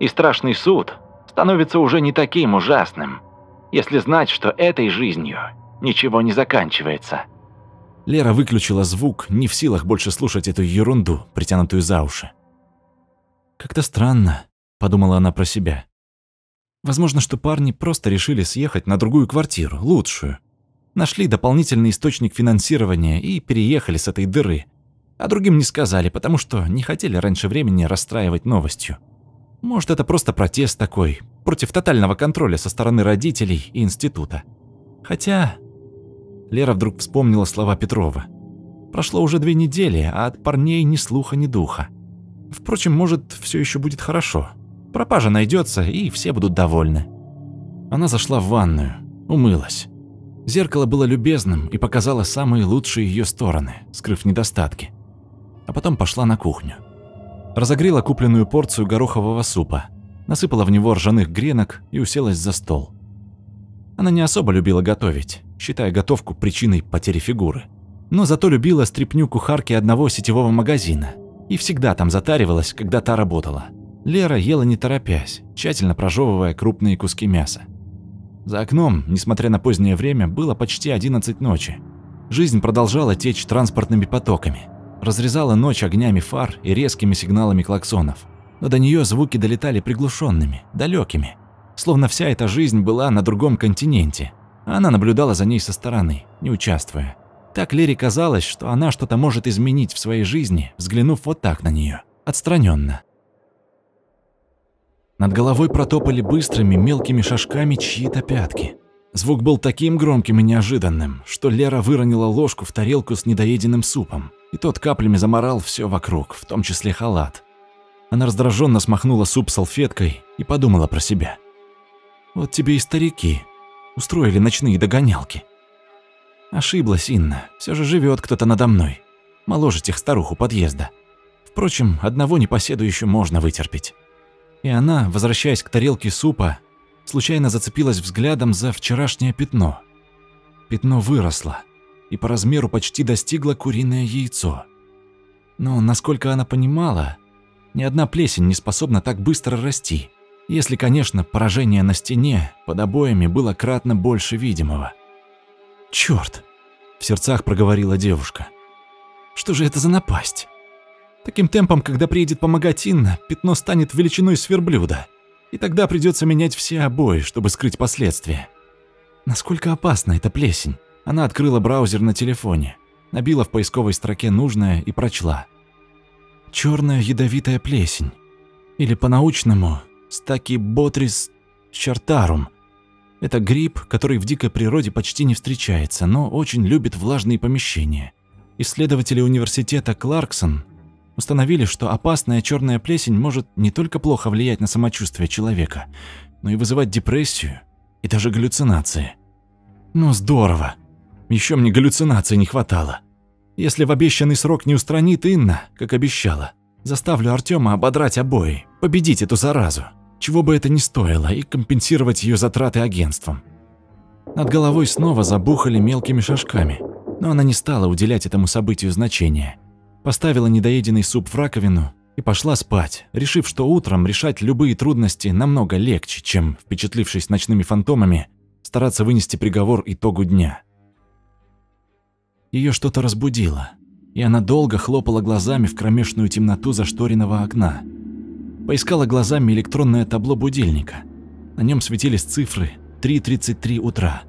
И страшный суд становится уже не таким ужасным, если знать, что этой жизнью ничего не заканчивается. Лера выключила звук, не в силах больше слушать эту ерунду, притянутую за уши. «Как-то странно», — подумала она про себя. «Возможно, что парни просто решили съехать на другую квартиру, лучшую, нашли дополнительный источник финансирования и переехали с этой дыры. А другим не сказали, потому что не хотели раньше времени расстраивать новостью. Может, это просто протест такой, против тотального контроля со стороны родителей и института. Хотя... Лера вдруг вспомнила слова Петрова. Прошло уже две недели, а от парней ни слуха, ни духа. Впрочем, может, все еще будет хорошо. Пропажа найдется, и все будут довольны. Она зашла в ванную, умылась. Зеркало было любезным и показало самые лучшие ее стороны, скрыв недостатки. А потом пошла на кухню. Разогрела купленную порцию горохового супа, насыпала в него ржаных гренок и уселась за стол. Она не особо любила готовить, считая готовку причиной потери фигуры. Но зато любила стряпню кухарки одного сетевого магазина и всегда там затаривалась, когда та работала. Лера ела не торопясь, тщательно прожевывая крупные куски мяса. За окном, несмотря на позднее время, было почти 11 ночи. Жизнь продолжала течь транспортными потоками. Разрезала ночь огнями фар и резкими сигналами клаксонов. Но до нее звуки долетали приглушенными, далекими. Словно вся эта жизнь была на другом континенте. Она наблюдала за ней со стороны, не участвуя. Так Лере казалось, что она что-то может изменить в своей жизни, взглянув вот так на нее, отстраненно. Над головой протопали быстрыми мелкими шажками чьи-то пятки. Звук был таким громким и неожиданным, что Лера выронила ложку в тарелку с недоеденным супом, и тот каплями заморал все вокруг, в том числе халат. Она раздраженно смахнула суп салфеткой и подумала про себя. «Вот тебе и старики. Устроили ночные догонялки». Ошиблась Инна, все же живет кто-то надо мной. Моложе тех старух у подъезда. Впрочем, одного непоседу еще можно вытерпеть. И она, возвращаясь к тарелке супа, случайно зацепилась взглядом за вчерашнее пятно. Пятно выросло и по размеру почти достигло куриное яйцо. Но, насколько она понимала, ни одна плесень не способна так быстро расти, если, конечно, поражение на стене под обоями было кратно больше видимого. «Чёрт!» – в сердцах проговорила девушка. «Что же это за напасть?» Таким темпом, когда приедет помогать Инна, пятно станет величиной сверблюда. И тогда придется менять все обои, чтобы скрыть последствия. Насколько опасна эта плесень? Она открыла браузер на телефоне, набила в поисковой строке нужное и прочла. Черная ядовитая плесень. Или по-научному стакиботрис чартарум. Это гриб, который в дикой природе почти не встречается, но очень любит влажные помещения. Исследователи университета Кларксон установили, что опасная черная плесень может не только плохо влиять на самочувствие человека, но и вызывать депрессию и даже галлюцинации. Ну здорово. Еще мне галлюцинаций не хватало. Если в обещанный срок не устранит Инна, как обещала, заставлю Артема ободрать обои, победить эту заразу, чего бы это ни стоило, и компенсировать ее затраты агентством. Над головой снова забухали мелкими шажками, но она не стала уделять этому событию значения. Поставила недоеденный суп в раковину и пошла спать, решив, что утром решать любые трудности намного легче, чем, впечатлившись ночными фантомами, стараться вынести приговор итогу дня. Ее что-то разбудило, и она долго хлопала глазами в кромешную темноту зашторенного окна. Поискала глазами электронное табло будильника. На нем светились цифры 3.33 утра.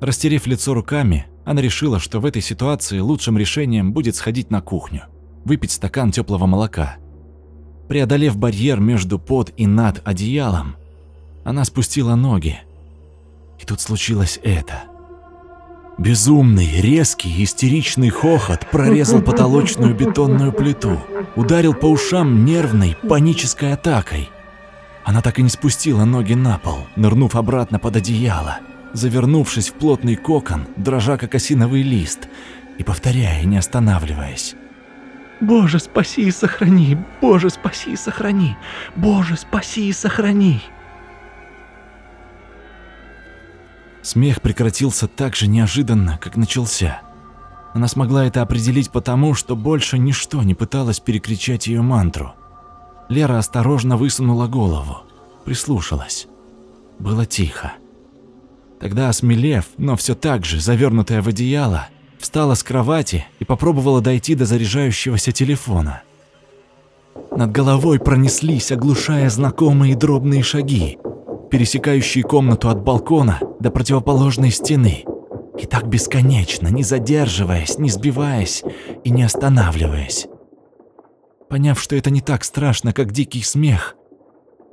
Растерев лицо руками, она решила, что в этой ситуации лучшим решением будет сходить на кухню, выпить стакан теплого молока. Преодолев барьер между под и над одеялом, она спустила ноги. И тут случилось это – Безумный, резкий, истеричный хохот прорезал потолочную бетонную плиту, ударил по ушам нервной, панической атакой. Она так и не спустила ноги на пол, нырнув обратно под одеяло, завернувшись в плотный кокон, дрожа как осиновый лист, и повторяя, не останавливаясь. «Боже, спаси и сохрани! Боже, спаси и сохрани! Боже, спаси и сохрани!» Смех прекратился так же неожиданно, как начался. Она смогла это определить потому, что больше ничто не пыталось перекричать ее мантру. Лера осторожно высунула голову, прислушалась. Было тихо. Тогда, осмелев, но все так же, завернутая в одеяло, встала с кровати и попробовала дойти до заряжающегося телефона. Над головой пронеслись, оглушая знакомые дробные шаги пересекающие комнату от балкона до противоположной стены. И так бесконечно, не задерживаясь, не сбиваясь и не останавливаясь. Поняв, что это не так страшно, как дикий смех,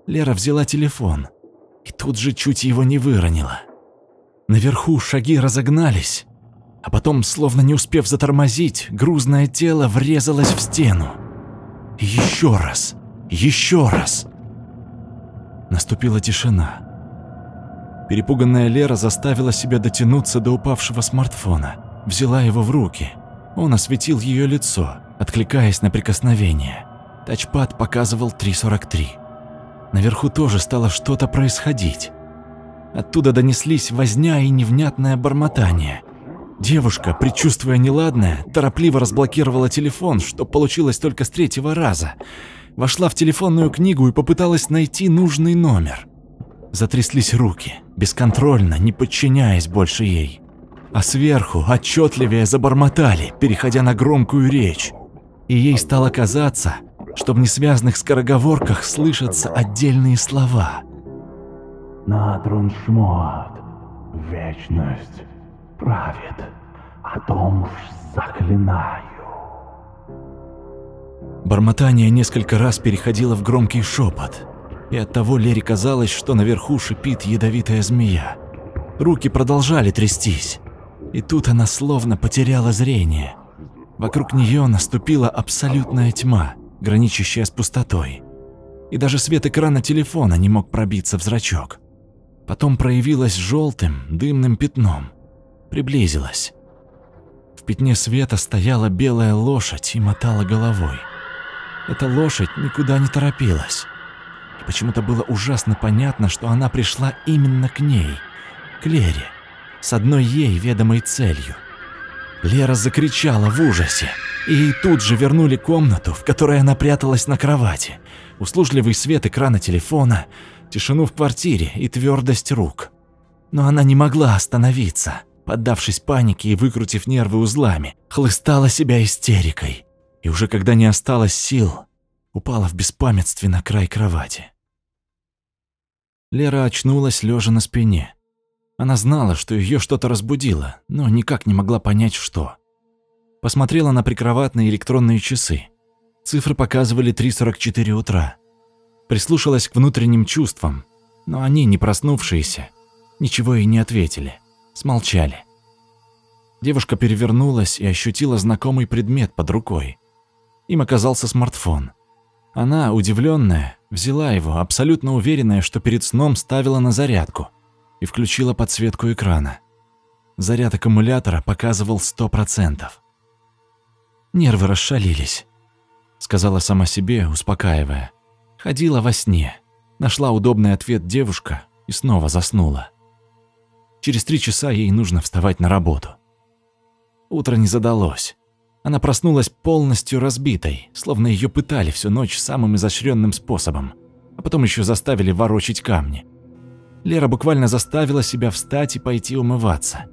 Лера взяла телефон и тут же чуть его не выронила. Наверху шаги разогнались, а потом, словно не успев затормозить, грузное тело врезалось в стену. Еще раз, еще раз. Наступила тишина. Перепуганная Лера заставила себя дотянуться до упавшего смартфона, взяла его в руки. Он осветил ее лицо, откликаясь на прикосновение. Тачпад показывал 3.43. Наверху тоже стало что-то происходить. Оттуда донеслись возня и невнятное бормотание. Девушка, предчувствуя неладное, торопливо разблокировала телефон, что получилось только с третьего раза – вошла в телефонную книгу и попыталась найти нужный номер. Затряслись руки, бесконтрольно, не подчиняясь больше ей. А сверху отчетливее забормотали, переходя на громкую речь. И ей стало казаться, что в несвязных скороговорках слышатся отдельные слова. «Натрун шмот, вечность правит, о том заклинаю». Бормотание несколько раз переходило в громкий шепот, и оттого Лере казалось, что наверху шипит ядовитая змея. Руки продолжали трястись, и тут она словно потеряла зрение. Вокруг нее наступила абсолютная тьма, граничащая с пустотой. И даже свет экрана телефона не мог пробиться в зрачок. Потом проявилась желтым, дымным пятном. Приблизилась. В пятне света стояла белая лошадь и мотала головой. Эта лошадь никуда не торопилась. И почему-то было ужасно понятно, что она пришла именно к ней, к Лере, с одной ей ведомой целью. Лера закричала в ужасе, и ей тут же вернули комнату, в которой она пряталась на кровати, услужливый свет экрана телефона, тишину в квартире и твердость рук. Но она не могла остановиться, поддавшись панике и выкрутив нервы узлами, хлыстала себя истерикой и уже когда не осталось сил, упала в беспамятстве на край кровати. Лера очнулась лежа на спине. Она знала, что ее что-то разбудило, но никак не могла понять, что. Посмотрела на прикроватные электронные часы. Цифры показывали 3.44 утра. Прислушалась к внутренним чувствам, но они, не проснувшиеся, Ничего ей не ответили, смолчали. Девушка перевернулась и ощутила знакомый предмет под рукой. Им оказался смартфон. Она, удивленная, взяла его, абсолютно уверенная, что перед сном ставила на зарядку, и включила подсветку экрана. Заряд аккумулятора показывал 100%. Нервы расшалились, сказала сама себе, успокаивая. Ходила во сне, нашла удобный ответ девушка и снова заснула. Через три часа ей нужно вставать на работу. Утро не задалось. Она проснулась полностью разбитой, словно ее пытали всю ночь самым изощренным способом, а потом еще заставили ворочить камни. Лера буквально заставила себя встать и пойти умываться.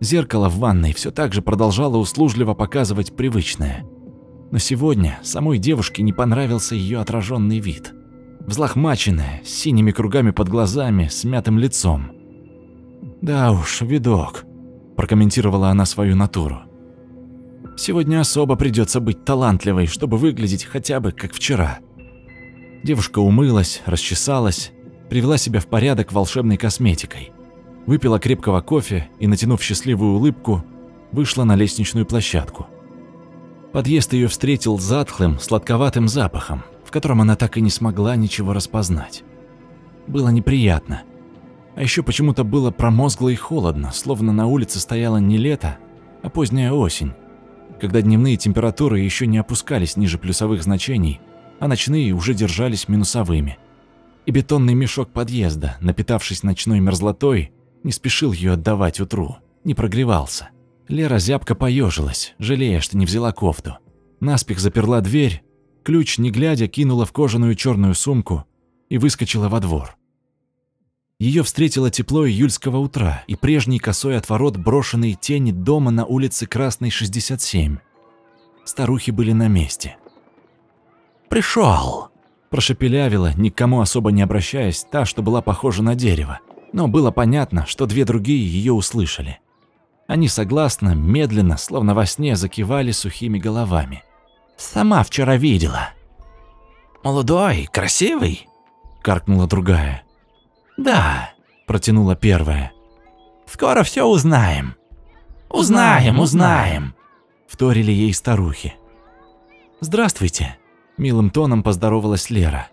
Зеркало в ванной все так же продолжало услужливо показывать привычное. Но сегодня самой девушке не понравился ее отраженный вид. Взлохмаченная, с синими кругами под глазами, с мятым лицом. «Да уж, видок», – прокомментировала она свою натуру. «Сегодня особо придется быть талантливой, чтобы выглядеть хотя бы как вчера». Девушка умылась, расчесалась, привела себя в порядок волшебной косметикой. Выпила крепкого кофе и, натянув счастливую улыбку, вышла на лестничную площадку. Подъезд ее встретил затхлым, сладковатым запахом, в котором она так и не смогла ничего распознать. Было неприятно – а еще почему-то было промозгло и холодно, словно на улице стояло не лето, а поздняя осень, когда дневные температуры еще не опускались ниже плюсовых значений, а ночные уже держались минусовыми. И бетонный мешок подъезда, напитавшись ночной мерзлотой, не спешил ее отдавать утру, не прогревался. Лера зябко поежилась, жалея, что не взяла кофту. Наспех заперла дверь, ключ, не глядя, кинула в кожаную черную сумку и выскочила во двор. Ее встретило тепло июльского утра и прежний косой отворот брошенной тени дома на улице Красной, 67. Старухи были на месте. «Пришел!» – прошепелявила, никому особо не обращаясь, та, что была похожа на дерево. Но было понятно, что две другие ее услышали. Они согласно, медленно, словно во сне, закивали сухими головами. «Сама вчера видела». «Молодой, красивый?» – каркнула другая. «Да», – протянула первая. «Скоро все узнаем». «Узнаем, узнаем», – вторили ей старухи. «Здравствуйте», – милым тоном поздоровалась Лера.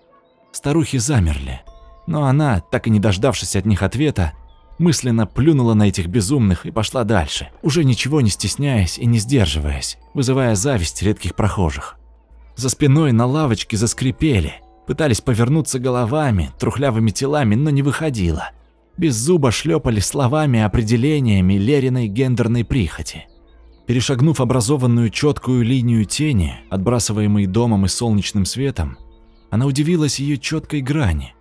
Старухи замерли, но она, так и не дождавшись от них ответа, мысленно плюнула на этих безумных и пошла дальше, уже ничего не стесняясь и не сдерживаясь, вызывая зависть редких прохожих. За спиной на лавочке заскрипели – Пытались повернуться головами, трухлявыми телами, но не выходило. Без зуба шлепали словами определениями Лериной гендерной прихоти. Перешагнув образованную четкую линию тени, отбрасываемой домом и солнечным светом, она удивилась ее четкой грани,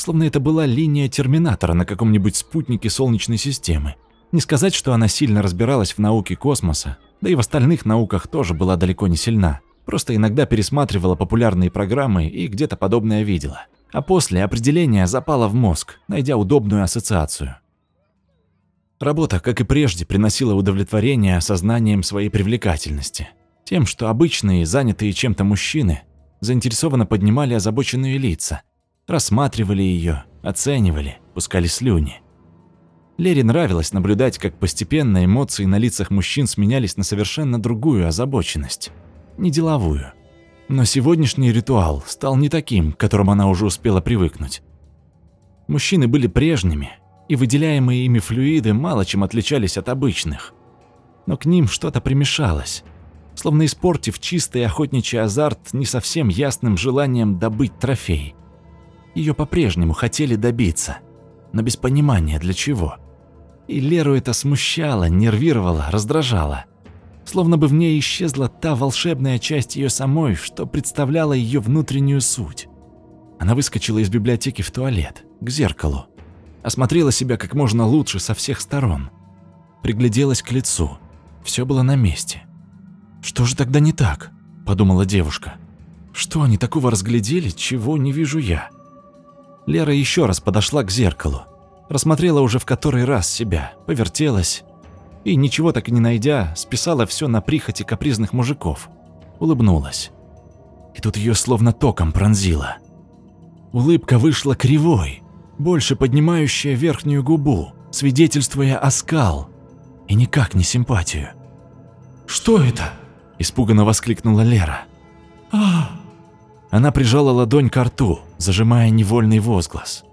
словно это была линия терминатора на каком-нибудь спутнике Солнечной системы. Не сказать, что она сильно разбиралась в науке космоса, да и в остальных науках тоже была далеко не сильна. Просто иногда пересматривала популярные программы и где-то подобное видела. А после определение запало в мозг, найдя удобную ассоциацию. Работа, как и прежде, приносила удовлетворение осознанием своей привлекательности. Тем, что обычные, занятые чем-то мужчины, заинтересованно поднимали озабоченные лица, рассматривали ее, оценивали, пускали слюни. Лере нравилось наблюдать, как постепенно эмоции на лицах мужчин сменялись на совершенно другую озабоченность не деловую. Но сегодняшний ритуал стал не таким, к которому она уже успела привыкнуть. Мужчины были прежними, и выделяемые ими флюиды мало чем отличались от обычных. Но к ним что-то примешалось, словно испортив чистый охотничий азарт не совсем ясным желанием добыть трофей. Ее по-прежнему хотели добиться, но без понимания для чего. И Леру это смущало, нервировало, раздражало словно бы в ней исчезла та волшебная часть ее самой, что представляла ее внутреннюю суть. Она выскочила из библиотеки в туалет, к зеркалу, осмотрела себя как можно лучше со всех сторон, пригляделась к лицу. Все было на месте. «Что же тогда не так?» – подумала девушка. «Что они такого разглядели, чего не вижу я?» Лера еще раз подошла к зеркалу, рассмотрела уже в который раз себя, повертелась, и, ничего так и не найдя, списала все на прихоти капризных мужиков. Улыбнулась. И тут ее словно током пронзило. Улыбка вышла кривой, больше поднимающая верхнюю губу, свидетельствуя о скал, и никак не симпатию. «Что это?» – испуганно воскликнула Лера. а Она прижала ладонь к рту, зажимая невольный возглас.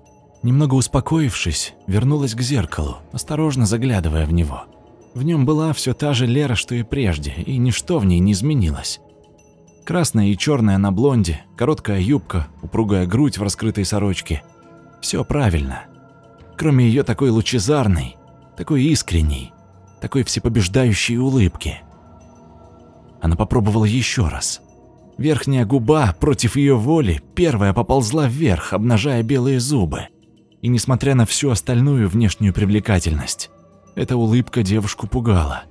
Немного успокоившись, вернулась к зеркалу, осторожно заглядывая в него. В нем была все та же Лера, что и прежде, и ничто в ней не изменилось. Красная и черная на блонде, короткая юбка, упругая грудь в раскрытой сорочке. Все правильно. Кроме ее такой лучезарной, такой искренней, такой всепобеждающей улыбки. Она попробовала еще раз. Верхняя губа против ее воли первая поползла вверх, обнажая белые зубы. И несмотря на всю остальную внешнюю привлекательность, эта улыбка девушку пугала.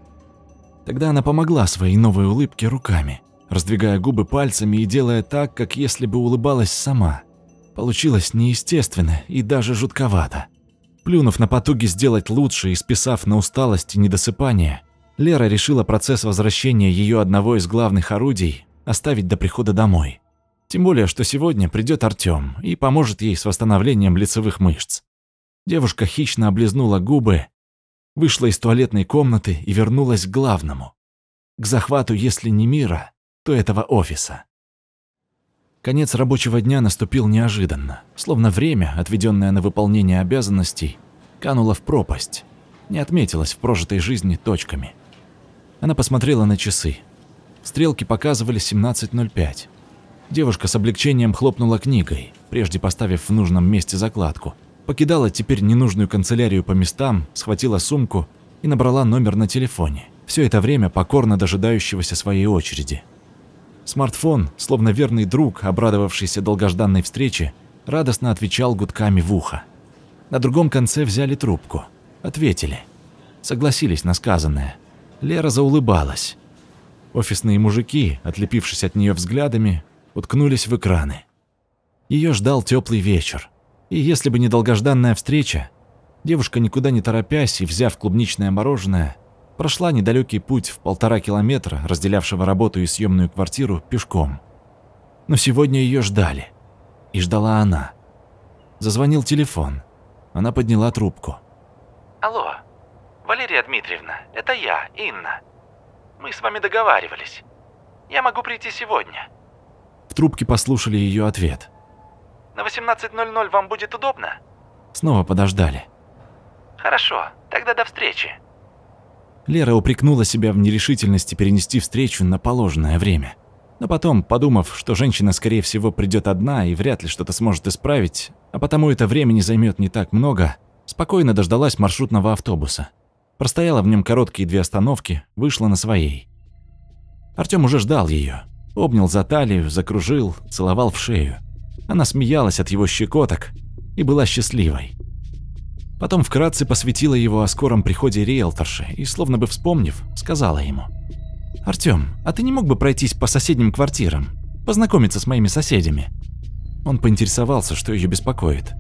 Тогда она помогла своей новой улыбке руками, раздвигая губы пальцами и делая так, как если бы улыбалась сама. Получилось неестественно и даже жутковато. Плюнув на потуги сделать лучше и списав на усталость и недосыпание, Лера решила процесс возвращения ее одного из главных орудий оставить до прихода домой. Тем более, что сегодня придет Артём и поможет ей с восстановлением лицевых мышц. Девушка хищно облизнула губы, вышла из туалетной комнаты и вернулась к главному. К захвату, если не мира, то этого офиса. Конец рабочего дня наступил неожиданно, словно время, отведенное на выполнение обязанностей, кануло в пропасть, не отметилось в прожитой жизни точками. Она посмотрела на часы. Стрелки показывали 17.05. Девушка с облегчением хлопнула книгой, прежде поставив в нужном месте закладку. Покидала теперь ненужную канцелярию по местам, схватила сумку и набрала номер на телефоне, все это время покорно дожидающегося своей очереди. Смартфон, словно верный друг, обрадовавшийся долгожданной встрече, радостно отвечал гудками в ухо. На другом конце взяли трубку. Ответили. Согласились на сказанное. Лера заулыбалась. Офисные мужики, отлепившись от нее взглядами, уткнулись в экраны. Ее ждал теплый вечер. И если бы не долгожданная встреча, девушка, никуда не торопясь и взяв клубничное мороженое, прошла недалекий путь в полтора километра, разделявшего работу и съемную квартиру, пешком. Но сегодня ее ждали. И ждала она. Зазвонил телефон. Она подняла трубку. «Алло, Валерия Дмитриевна, это я, Инна. Мы с вами договаривались. Я могу прийти сегодня». В трубке послушали ее ответ. «На 18.00 вам будет удобно?» Снова подождали. «Хорошо, тогда до встречи». Лера упрекнула себя в нерешительности перенести встречу на положенное время. Но потом, подумав, что женщина, скорее всего, придет одна и вряд ли что-то сможет исправить, а потому это времени займет не так много, спокойно дождалась маршрутного автобуса. Простояла в нем короткие две остановки, вышла на своей. Артём уже ждал ее, обнял за талию, закружил, целовал в шею. Она смеялась от его щекоток и была счастливой. Потом вкратце посвятила его о скором приходе риэлторши и, словно бы вспомнив, сказала ему. «Артём, а ты не мог бы пройтись по соседним квартирам, познакомиться с моими соседями?» Он поинтересовался, что ее беспокоит.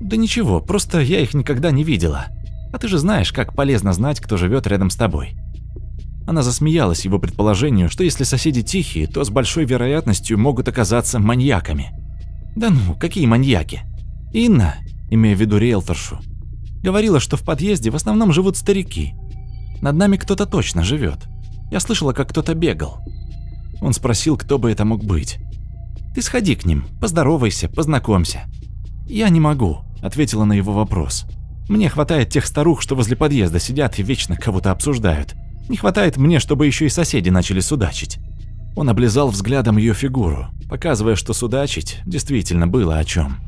«Да ничего, просто я их никогда не видела. А ты же знаешь, как полезно знать, кто живет рядом с тобой». Она засмеялась его предположению, что если соседи тихие, то с большой вероятностью могут оказаться маньяками. «Да ну, какие маньяки?» «Инна», имея в виду риэлторшу, Говорила, что в подъезде в основном живут старики. Над нами кто-то точно живет. Я слышала, как кто-то бегал. Он спросил, кто бы это мог быть. «Ты сходи к ним, поздоровайся, познакомься». «Я не могу», — ответила на его вопрос. «Мне хватает тех старух, что возле подъезда сидят и вечно кого-то обсуждают. Не хватает мне, чтобы еще и соседи начали судачить». Он облизал взглядом ее фигуру, показывая, что судачить действительно было о чем.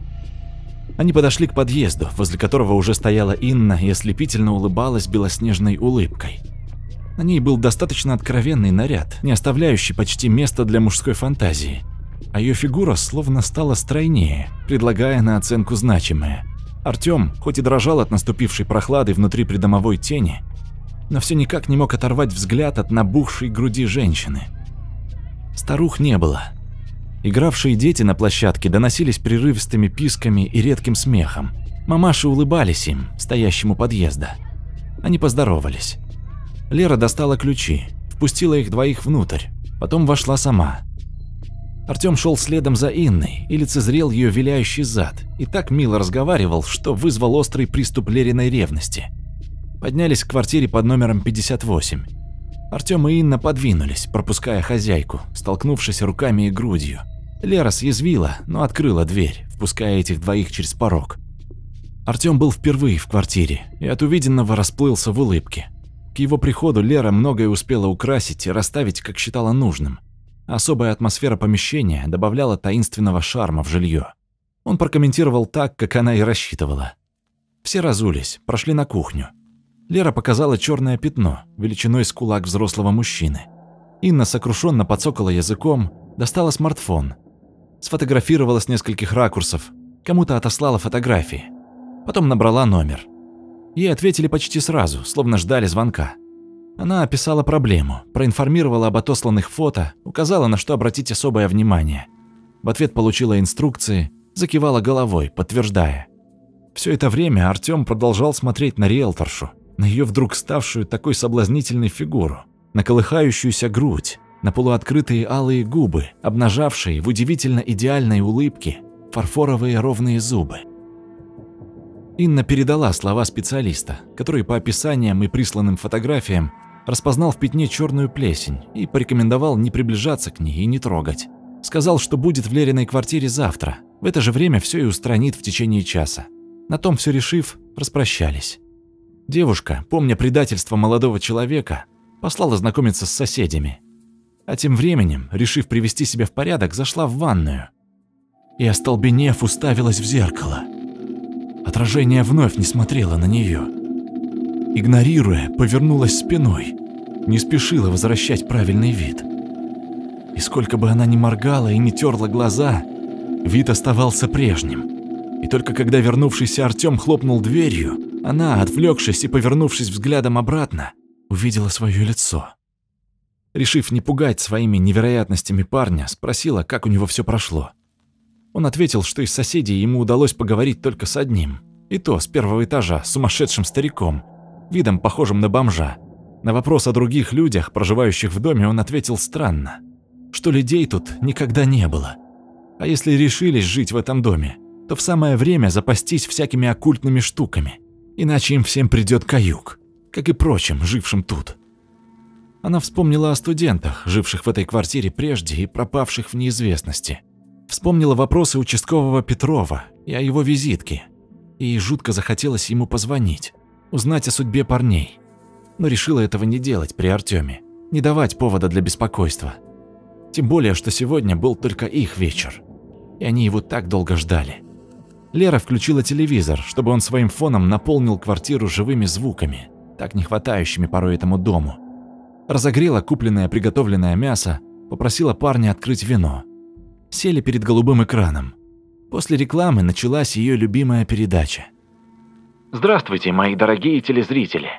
Они подошли к подъезду, возле которого уже стояла Инна и ослепительно улыбалась белоснежной улыбкой. На ней был достаточно откровенный наряд, не оставляющий почти места для мужской фантазии. А ее фигура словно стала стройнее, предлагая на оценку значимое. Артём, хоть и дрожал от наступившей прохлады внутри придомовой тени, но все никак не мог оторвать взгляд от набухшей груди женщины. Старух не было, Игравшие дети на площадке доносились прерывистыми писками и редким смехом. Мамаши улыбались им, стоящему подъезда. Они поздоровались. Лера достала ключи, впустила их двоих внутрь, потом вошла сама. Артём шел следом за Инной и лицезрел ее виляющий зад, и так мило разговаривал, что вызвал острый приступ Лериной ревности. Поднялись к квартире под номером 58. Артём и Инна подвинулись, пропуская хозяйку, столкнувшись руками и грудью. Лера съязвила, но открыла дверь, впуская этих двоих через порог. Артём был впервые в квартире и от увиденного расплылся в улыбке. К его приходу Лера многое успела украсить и расставить, как считала нужным. Особая атмосфера помещения добавляла таинственного шарма в жилье. Он прокомментировал так, как она и рассчитывала. Все разулись, прошли на кухню. Лера показала черное пятно, величиной с кулак взрослого мужчины. Инна сокрушенно подсокала языком, достала смартфон. Сфотографировала с нескольких ракурсов, кому-то отослала фотографии. Потом набрала номер. Ей ответили почти сразу, словно ждали звонка. Она описала проблему, проинформировала об отосланных фото, указала, на что обратить особое внимание. В ответ получила инструкции, закивала головой, подтверждая. Все это время Артём продолжал смотреть на риэлторшу, на ее вдруг ставшую такой соблазнительной фигуру, на колыхающуюся грудь, на полуоткрытые алые губы, обнажавшие в удивительно идеальной улыбке фарфоровые ровные зубы. Инна передала слова специалиста, который по описаниям и присланным фотографиям распознал в пятне черную плесень и порекомендовал не приближаться к ней и не трогать. Сказал, что будет в Лериной квартире завтра. В это же время все и устранит в течение часа. На том все решив, распрощались. Девушка, помня предательство молодого человека, послала знакомиться с соседями. А тем временем, решив привести себя в порядок, зашла в ванную. И, остолбенев, уставилась в зеркало. Отражение вновь не смотрело на нее. Игнорируя, повернулась спиной, не спешила возвращать правильный вид. И сколько бы она ни моргала и не терла глаза, вид оставался прежним. И только когда вернувшийся Артём хлопнул дверью, она, отвлекшись и повернувшись взглядом обратно, увидела свое лицо. Решив не пугать своими невероятностями парня, спросила, как у него все прошло. Он ответил, что из соседей ему удалось поговорить только с одним, и то с первого этажа, сумасшедшим стариком, видом похожим на бомжа. На вопрос о других людях, проживающих в доме, он ответил странно, что людей тут никогда не было. А если решились жить в этом доме, то в самое время запастись всякими оккультными штуками – иначе им всем придет каюк, как и прочим, жившим тут. Она вспомнила о студентах, живших в этой квартире прежде и пропавших в неизвестности. Вспомнила вопросы участкового Петрова и о его визитке. И жутко захотелось ему позвонить, узнать о судьбе парней. Но решила этого не делать при Артеме, не давать повода для беспокойства. Тем более, что сегодня был только их вечер, и они его так долго ждали. Лера включила телевизор, чтобы он своим фоном наполнил квартиру живыми звуками, так не хватающими порой этому дому. Разогрела купленное приготовленное мясо, попросила парня открыть вино. Сели перед голубым экраном. После рекламы началась ее любимая передача. Здравствуйте, мои дорогие телезрители.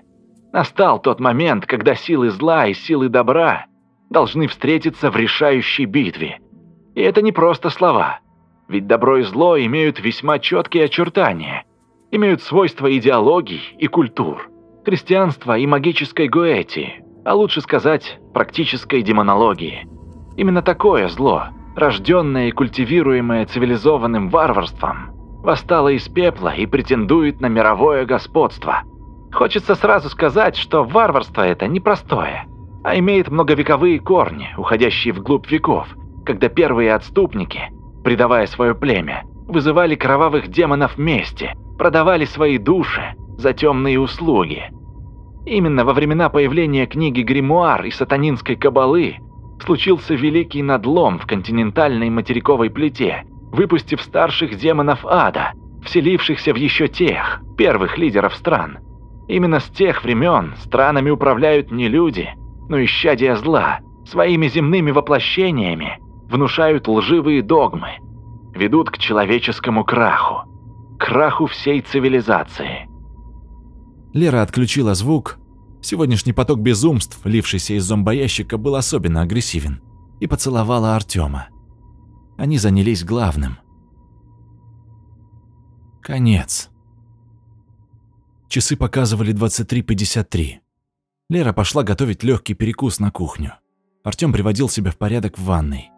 Настал тот момент, когда силы зла и силы добра должны встретиться в решающей битве. И это не просто слова – ведь добро и зло имеют весьма четкие очертания, имеют свойства идеологий и культур, христианства и магической гоэтии, а лучше сказать, практической демонологии. Именно такое зло, рожденное и культивируемое цивилизованным варварством, восстало из пепла и претендует на мировое господство. Хочется сразу сказать, что варварство это непростое, а имеет многовековые корни, уходящие вглубь веков, когда первые отступники – предавая свое племя, вызывали кровавых демонов мести, продавали свои души за темные услуги. Именно во времена появления книги «Гримуар» и сатанинской кабалы случился великий надлом в континентальной материковой плите, выпустив старших демонов ада, вселившихся в еще тех, первых лидеров стран. Именно с тех времен странами управляют не люди, но исчадия зла, своими земными воплощениями, внушают лживые догмы, ведут к человеческому краху, краху всей цивилизации. Лера отключила звук. Сегодняшний поток безумств, лившийся из зомбоящика, был особенно агрессивен, и поцеловала Артема. Они занялись главным. Конец. Часы показывали 23.53. Лера пошла готовить легкий перекус на кухню. Артём приводил себя в порядок в ванной.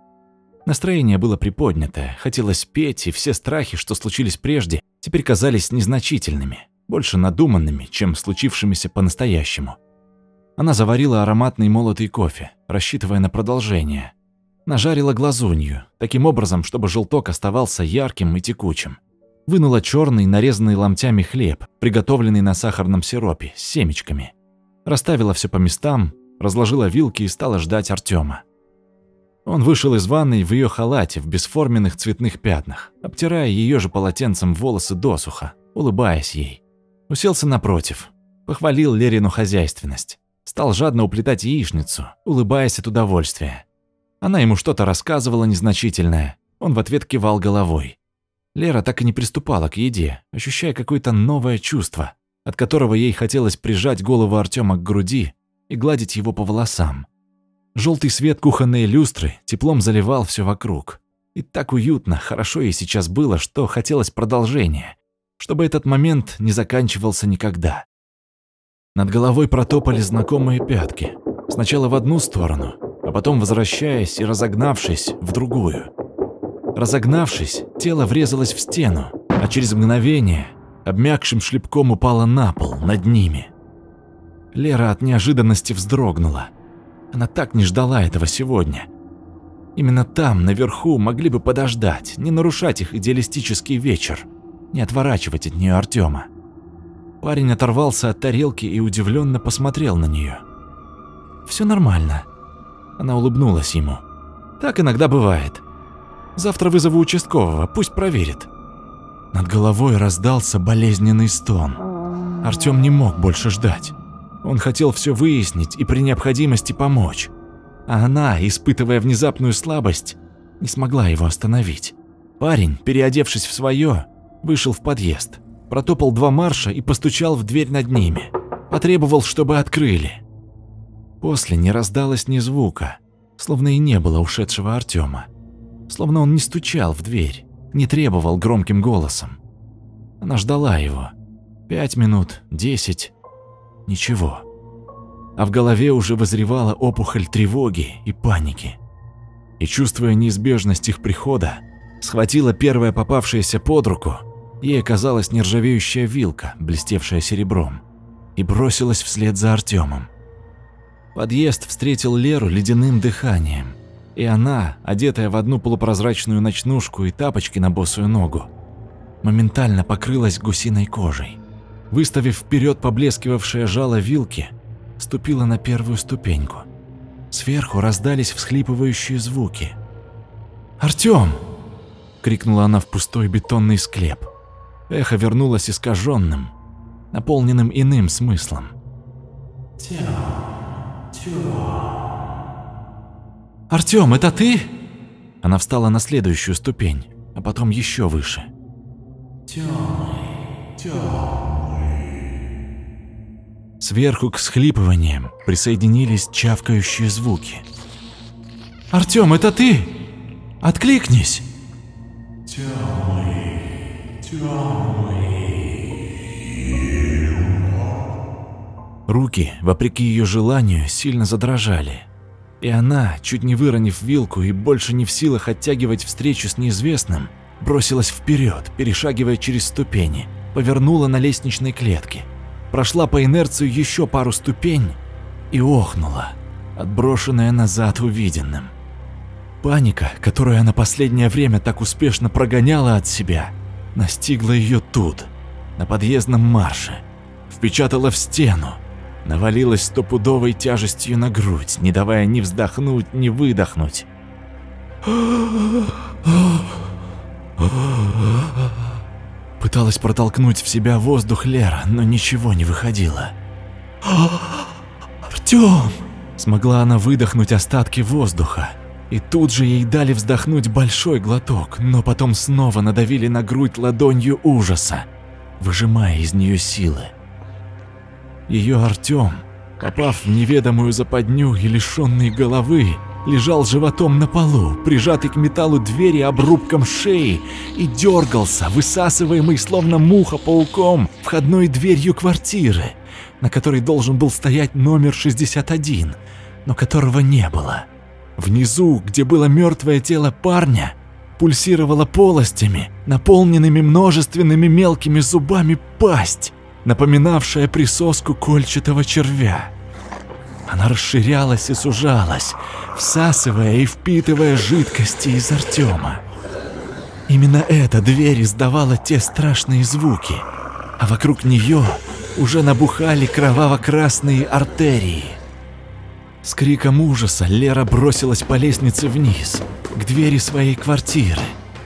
Настроение было приподнятое, хотелось петь, и все страхи, что случились прежде, теперь казались незначительными, больше надуманными, чем случившимися по-настоящему. Она заварила ароматный молотый кофе, рассчитывая на продолжение. Нажарила глазунью, таким образом, чтобы желток оставался ярким и текучим. Вынула черный, нарезанный ломтями хлеб, приготовленный на сахарном сиропе, с семечками. Расставила все по местам, разложила вилки и стала ждать Артема. Он вышел из ванной в ее халате в бесформенных цветных пятнах, обтирая ее же полотенцем волосы досуха, улыбаясь ей. Уселся напротив, похвалил Лерину хозяйственность, стал жадно уплетать яичницу, улыбаясь от удовольствия. Она ему что-то рассказывала незначительное, он в ответ кивал головой. Лера так и не приступала к еде, ощущая какое-то новое чувство, от которого ей хотелось прижать голову Артема к груди и гладить его по волосам. Желтый свет кухонной люстры теплом заливал все вокруг. И так уютно, хорошо ей сейчас было, что хотелось продолжения, чтобы этот момент не заканчивался никогда. Над головой протопали знакомые пятки. Сначала в одну сторону, а потом возвращаясь и разогнавшись в другую. Разогнавшись, тело врезалось в стену, а через мгновение обмякшим шлепком упало на пол над ними. Лера от неожиданности вздрогнула. Она так не ждала этого сегодня. Именно там, наверху, могли бы подождать, не нарушать их идеалистический вечер, не отворачивать от нее Артема. Парень оторвался от тарелки и удивленно посмотрел на нее. Все нормально. Она улыбнулась ему. Так иногда бывает. Завтра вызову участкового, пусть проверит. Над головой раздался болезненный стон. Артем не мог больше ждать. Он хотел все выяснить и при необходимости помочь. А она, испытывая внезапную слабость, не смогла его остановить. Парень, переодевшись в свое, вышел в подъезд, протопал два марша и постучал в дверь над ними. Потребовал, чтобы открыли. После не раздалось ни звука, словно и не было ушедшего Артема. Словно он не стучал в дверь, не требовал громким голосом. Она ждала его. Пять минут, десять, ничего. А в голове уже возревала опухоль тревоги и паники. И чувствуя неизбежность их прихода, схватила первая попавшаяся под руку, ей оказалась нержавеющая вилка, блестевшая серебром, и бросилась вслед за Артемом. Подъезд встретил Леру ледяным дыханием, и она, одетая в одну полупрозрачную ночнушку и тапочки на босую ногу, моментально покрылась гусиной кожей выставив вперед поблескивавшее жало вилки, ступила на первую ступеньку. Сверху раздались всхлипывающие звуки. «Артём!» — крикнула она в пустой бетонный склеп. Эхо вернулось искаженным, наполненным иным смыслом. «Тём, Тём...» «Артём, это ты?» Она встала на следующую ступень, а потом еще выше. «Тёмный, Тём...» Сверху к схлипываниям присоединились чавкающие звуки. «Артём, это ты? Откликнись!» «Тёмный, тёмный...» Руки, вопреки ее желанию, сильно задрожали. И она, чуть не выронив вилку и больше не в силах оттягивать встречу с неизвестным, бросилась вперед, перешагивая через ступени, повернула на лестничной клетке – прошла по инерции еще пару ступень и охнула, отброшенная назад увиденным. Паника, которую она последнее время так успешно прогоняла от себя, настигла ее тут, на подъездном марше, впечатала в стену, навалилась стопудовой тяжестью на грудь, не давая ни вздохнуть, ни выдохнуть. Пыталась протолкнуть в себя воздух Лера, но ничего не выходило. «Артём!» Смогла она выдохнуть остатки воздуха. И тут же ей дали вздохнуть большой глоток, но потом снова надавили на грудь ладонью ужаса, выжимая из нее силы. Ее Артём, попав в неведомую западню и лишенный головы, лежал животом на полу, прижатый к металлу двери обрубком шеи, и дергался, высасываемый словно муха пауком, входной дверью квартиры, на которой должен был стоять номер 61, но которого не было. Внизу, где было мертвое тело парня, пульсировала полостями, наполненными множественными мелкими зубами пасть, напоминавшая присоску кольчатого червя. Она расширялась и сужалась, всасывая и впитывая жидкости из Артема. Именно эта дверь издавала те страшные звуки, а вокруг нее уже набухали кроваво-красные артерии. С криком ужаса Лера бросилась по лестнице вниз, к двери своей квартиры,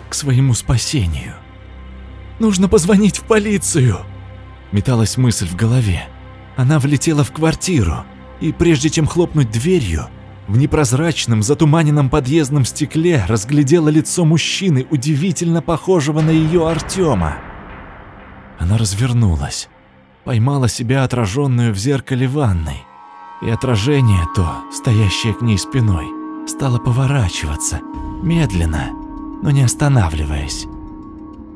к своему спасению. «Нужно позвонить в полицию!» Металась мысль в голове. Она влетела в квартиру, и прежде чем хлопнуть дверью, в непрозрачном, затуманенном подъездном стекле разглядела лицо мужчины, удивительно похожего на ее Артема. Она развернулась, поймала себя отраженную в зеркале ванной, и отражение то, стоящее к ней спиной, стало поворачиваться, медленно, но не останавливаясь.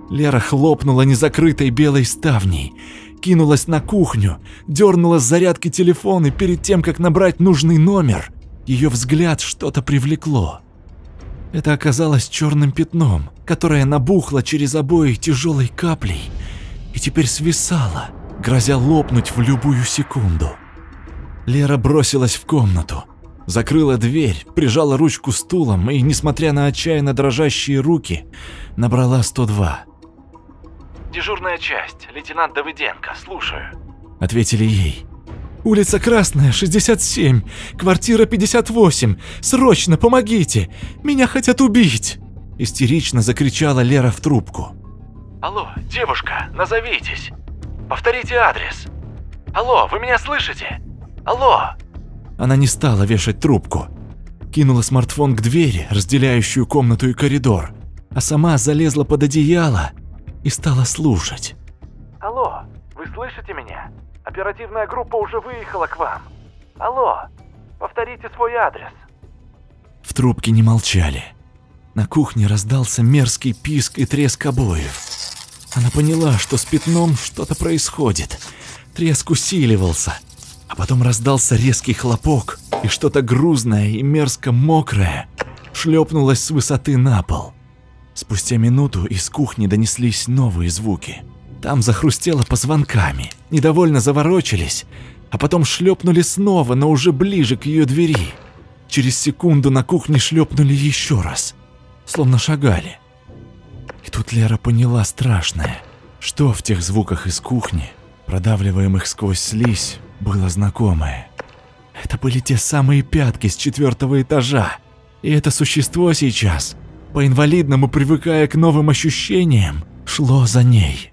Лера хлопнула незакрытой белой ставней, кинулась на кухню, дернула с зарядки телефон и перед тем, как набрать нужный номер, ее взгляд что-то привлекло. Это оказалось черным пятном, которое набухло через обои тяжелой каплей и теперь свисало, грозя лопнуть в любую секунду. Лера бросилась в комнату, закрыла дверь, прижала ручку стулом и, несмотря на отчаянно дрожащие руки, набрала 102. «Дежурная часть, лейтенант Давыденко, слушаю», — ответили ей. «Улица Красная, 67, квартира 58, срочно помогите, меня хотят убить!» Истерично закричала Лера в трубку. «Алло, девушка, назовитесь! Повторите адрес! Алло, вы меня слышите? Алло!» Она не стала вешать трубку. Кинула смартфон к двери, разделяющую комнату и коридор, а сама залезла под одеяло и стала слушать. «Алло, вы слышите меня? Оперативная группа уже выехала к вам. Алло, повторите свой адрес». В трубке не молчали. На кухне раздался мерзкий писк и треск обоев. Она поняла, что с пятном что-то происходит. Треск усиливался, а потом раздался резкий хлопок, и что-то грузное и мерзко мокрое шлепнулось с высоты на пол. Спустя минуту из кухни донеслись новые звуки. Там захрустело позвонками, недовольно заворочились, а потом шлепнули снова, но уже ближе к ее двери. Через секунду на кухне шлепнули еще раз, словно шагали. И тут Лера поняла страшное, что в тех звуках из кухни, продавливаемых сквозь слизь, было знакомое. Это были те самые пятки с четвертого этажа. И это существо сейчас, по-инвалидному привыкая к новым ощущениям, шло за ней.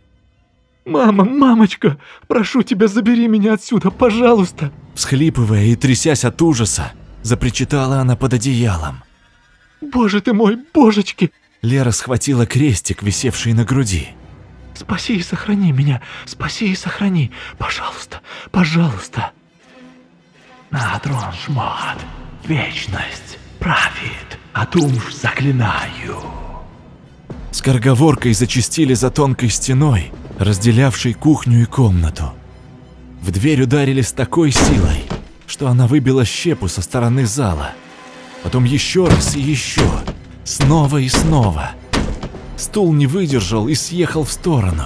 «Мама, мамочка, прошу тебя, забери меня отсюда, пожалуйста!» Всхлипывая и трясясь от ужаса, запричитала она под одеялом. «Боже ты мой, божечки!» Лера схватила крестик, висевший на груди. «Спаси и сохрани меня, спаси и сохрани, пожалуйста, пожалуйста!» «На трон шмот, вечность правит, а тумж заклинаю!» Скороговоркой зачистили за тонкой стеной, разделявшей кухню и комнату. В дверь ударили с такой силой, что она выбила щепу со стороны зала. Потом еще раз и еще, снова и снова. Стул не выдержал и съехал в сторону.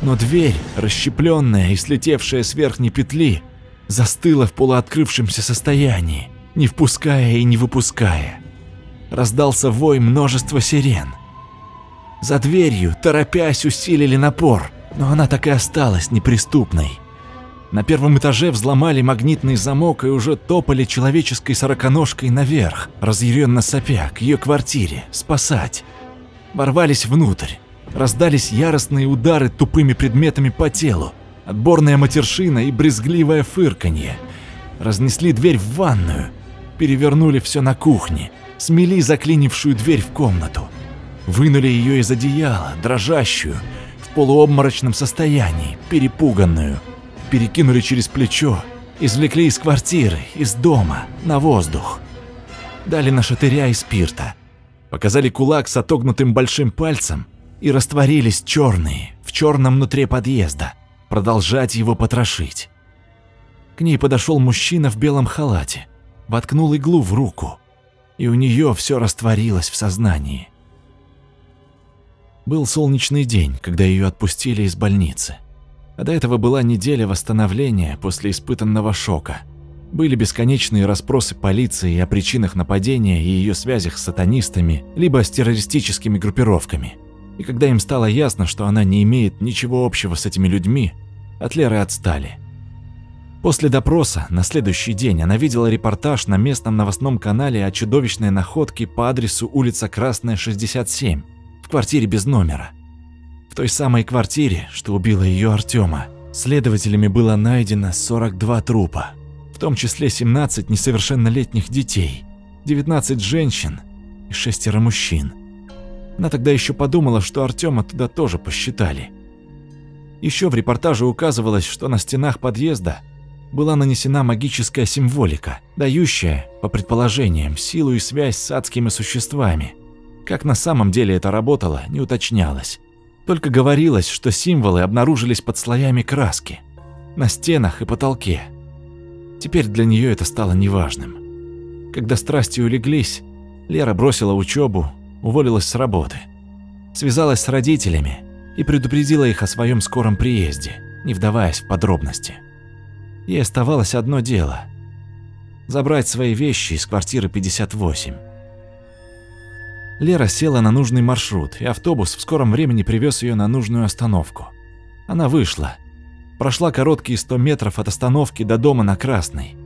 Но дверь, расщепленная и слетевшая с верхней петли, застыла в полуоткрывшемся состоянии, не впуская и не выпуская. Раздался вой множества сирен. За дверью, торопясь, усилили напор, но она так и осталась неприступной. На первом этаже взломали магнитный замок и уже топали человеческой сороконожкой наверх, разъяренно сопя, к ее квартире, спасать. Ворвались внутрь. Раздались яростные удары тупыми предметами по телу, отборная матершина и брезгливое фырканье. Разнесли дверь в ванную, перевернули все на кухне, смели заклинившую дверь в комнату. Вынули ее из одеяла, дрожащую, в полуобморочном состоянии, перепуганную – перекинули через плечо, извлекли из квартиры, из дома, на воздух. Дали на шатыря и спирта. Показали кулак с отогнутым большим пальцем и растворились черные в черном внутри подъезда, продолжать его потрошить. К ней подошел мужчина в белом халате, воткнул иглу в руку. И у нее все растворилось в сознании. Был солнечный день, когда ее отпустили из больницы. А до этого была неделя восстановления после испытанного шока. Были бесконечные расспросы полиции о причинах нападения и ее связях с сатанистами, либо с террористическими группировками. И когда им стало ясно, что она не имеет ничего общего с этими людьми, от Леры отстали. После допроса на следующий день она видела репортаж на местном новостном канале о чудовищной находке по адресу улица Красная, 67, в квартире без номера. В той самой квартире, что убила ее Артема, следователями было найдено 42 трупа, в том числе 17 несовершеннолетних детей, 19 женщин и шестеро мужчин. Она тогда еще подумала, что Артема туда тоже посчитали. Еще в репортаже указывалось, что на стенах подъезда была нанесена магическая символика, дающая, по предположениям, силу и связь с адскими существами. Как на самом деле это работало, не уточнялось. Только говорилось, что символы обнаружились под слоями краски, на стенах и потолке. Теперь для нее это стало неважным. Когда страсти улеглись, Лера бросила учебу, уволилась с работы. Связалась с родителями и предупредила их о своем скором приезде, не вдаваясь в подробности. Ей оставалось одно дело – забрать свои вещи из квартиры 58. Лера села на нужный маршрут, и автобус в скором времени привез ее на нужную остановку. Она вышла, прошла короткие 100 метров от остановки до дома на Красной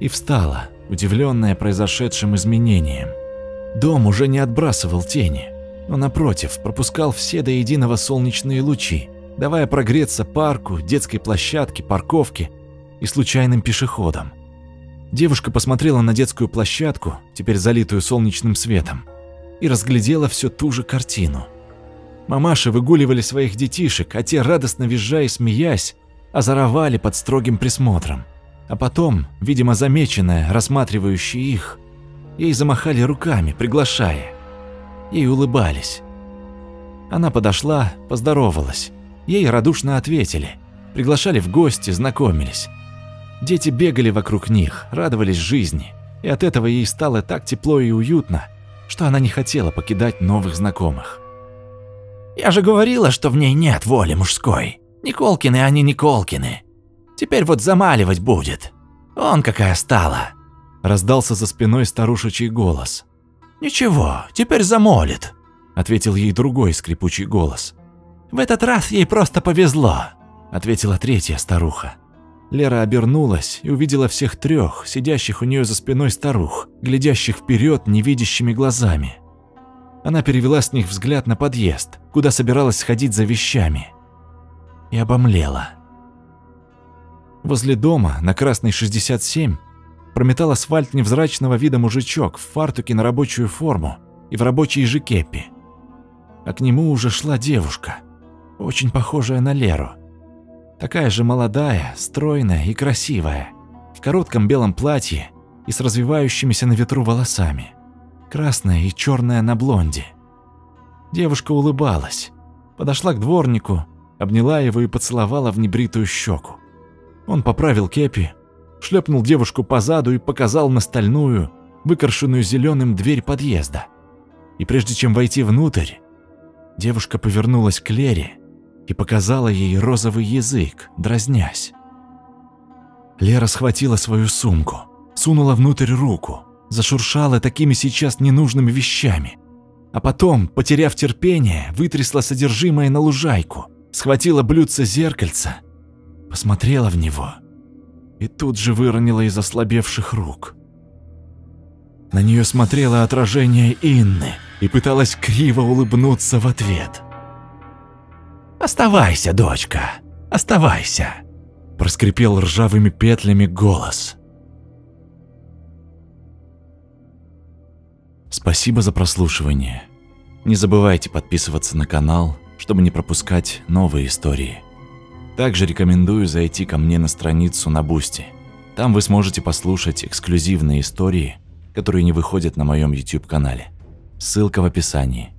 и встала, удивленная произошедшим изменением. Дом уже не отбрасывал тени, но напротив пропускал все до единого солнечные лучи, давая прогреться парку, детской площадке, парковке и случайным пешеходам. Девушка посмотрела на детскую площадку, теперь залитую солнечным светом, и разглядела всю ту же картину. Мамаши выгуливали своих детишек, а те, радостно визжа и смеясь, озоровали под строгим присмотром. А потом, видимо замеченная, рассматривающая их, ей замахали руками, приглашая. Ей улыбались. Она подошла, поздоровалась. Ей радушно ответили. Приглашали в гости, знакомились. Дети бегали вокруг них, радовались жизни, и от этого ей стало так тепло и уютно, что она не хотела покидать новых знакомых. «Я же говорила, что в ней нет воли мужской. Николкины они Николкины. Теперь вот замаливать будет. Он какая стала!» Раздался за спиной старушечий голос. «Ничего, теперь замолит», — ответил ей другой скрипучий голос. «В этот раз ей просто повезло», — ответила третья старуха. Лера обернулась и увидела всех трех, сидящих у нее за спиной старух, глядящих вперед невидящими глазами. Она перевела с них взгляд на подъезд, куда собиралась сходить за вещами. И обомлела. Возле дома, на Красной 67, прометал асфальт невзрачного вида мужичок в фартуке на рабочую форму и в рабочей жикепе. А к нему уже шла девушка, очень похожая на Леру. Такая же молодая, стройная и красивая, в коротком белом платье и с развивающимися на ветру волосами, красная и черная на блонде. Девушка улыбалась, подошла к дворнику, обняла его и поцеловала в небритую щеку. Он поправил кепи, шлепнул девушку по заду и показал на стальную, выкрашенную зеленым дверь подъезда. И прежде чем войти внутрь, девушка повернулась к Лере и показала ей розовый язык, дразнясь. Лера схватила свою сумку, сунула внутрь руку, зашуршала такими сейчас ненужными вещами, а потом, потеряв терпение, вытрясла содержимое на лужайку, схватила блюдце зеркальца, посмотрела в него и тут же выронила из ослабевших рук. На нее смотрело отражение Инны и пыталась криво улыбнуться в ответ. «Оставайся, дочка, оставайся», – проскрипел ржавыми петлями голос. Спасибо за прослушивание. Не забывайте подписываться на канал, чтобы не пропускать новые истории. Также рекомендую зайти ко мне на страницу на Бусти. Там вы сможете послушать эксклюзивные истории, которые не выходят на моем YouTube-канале. Ссылка в описании.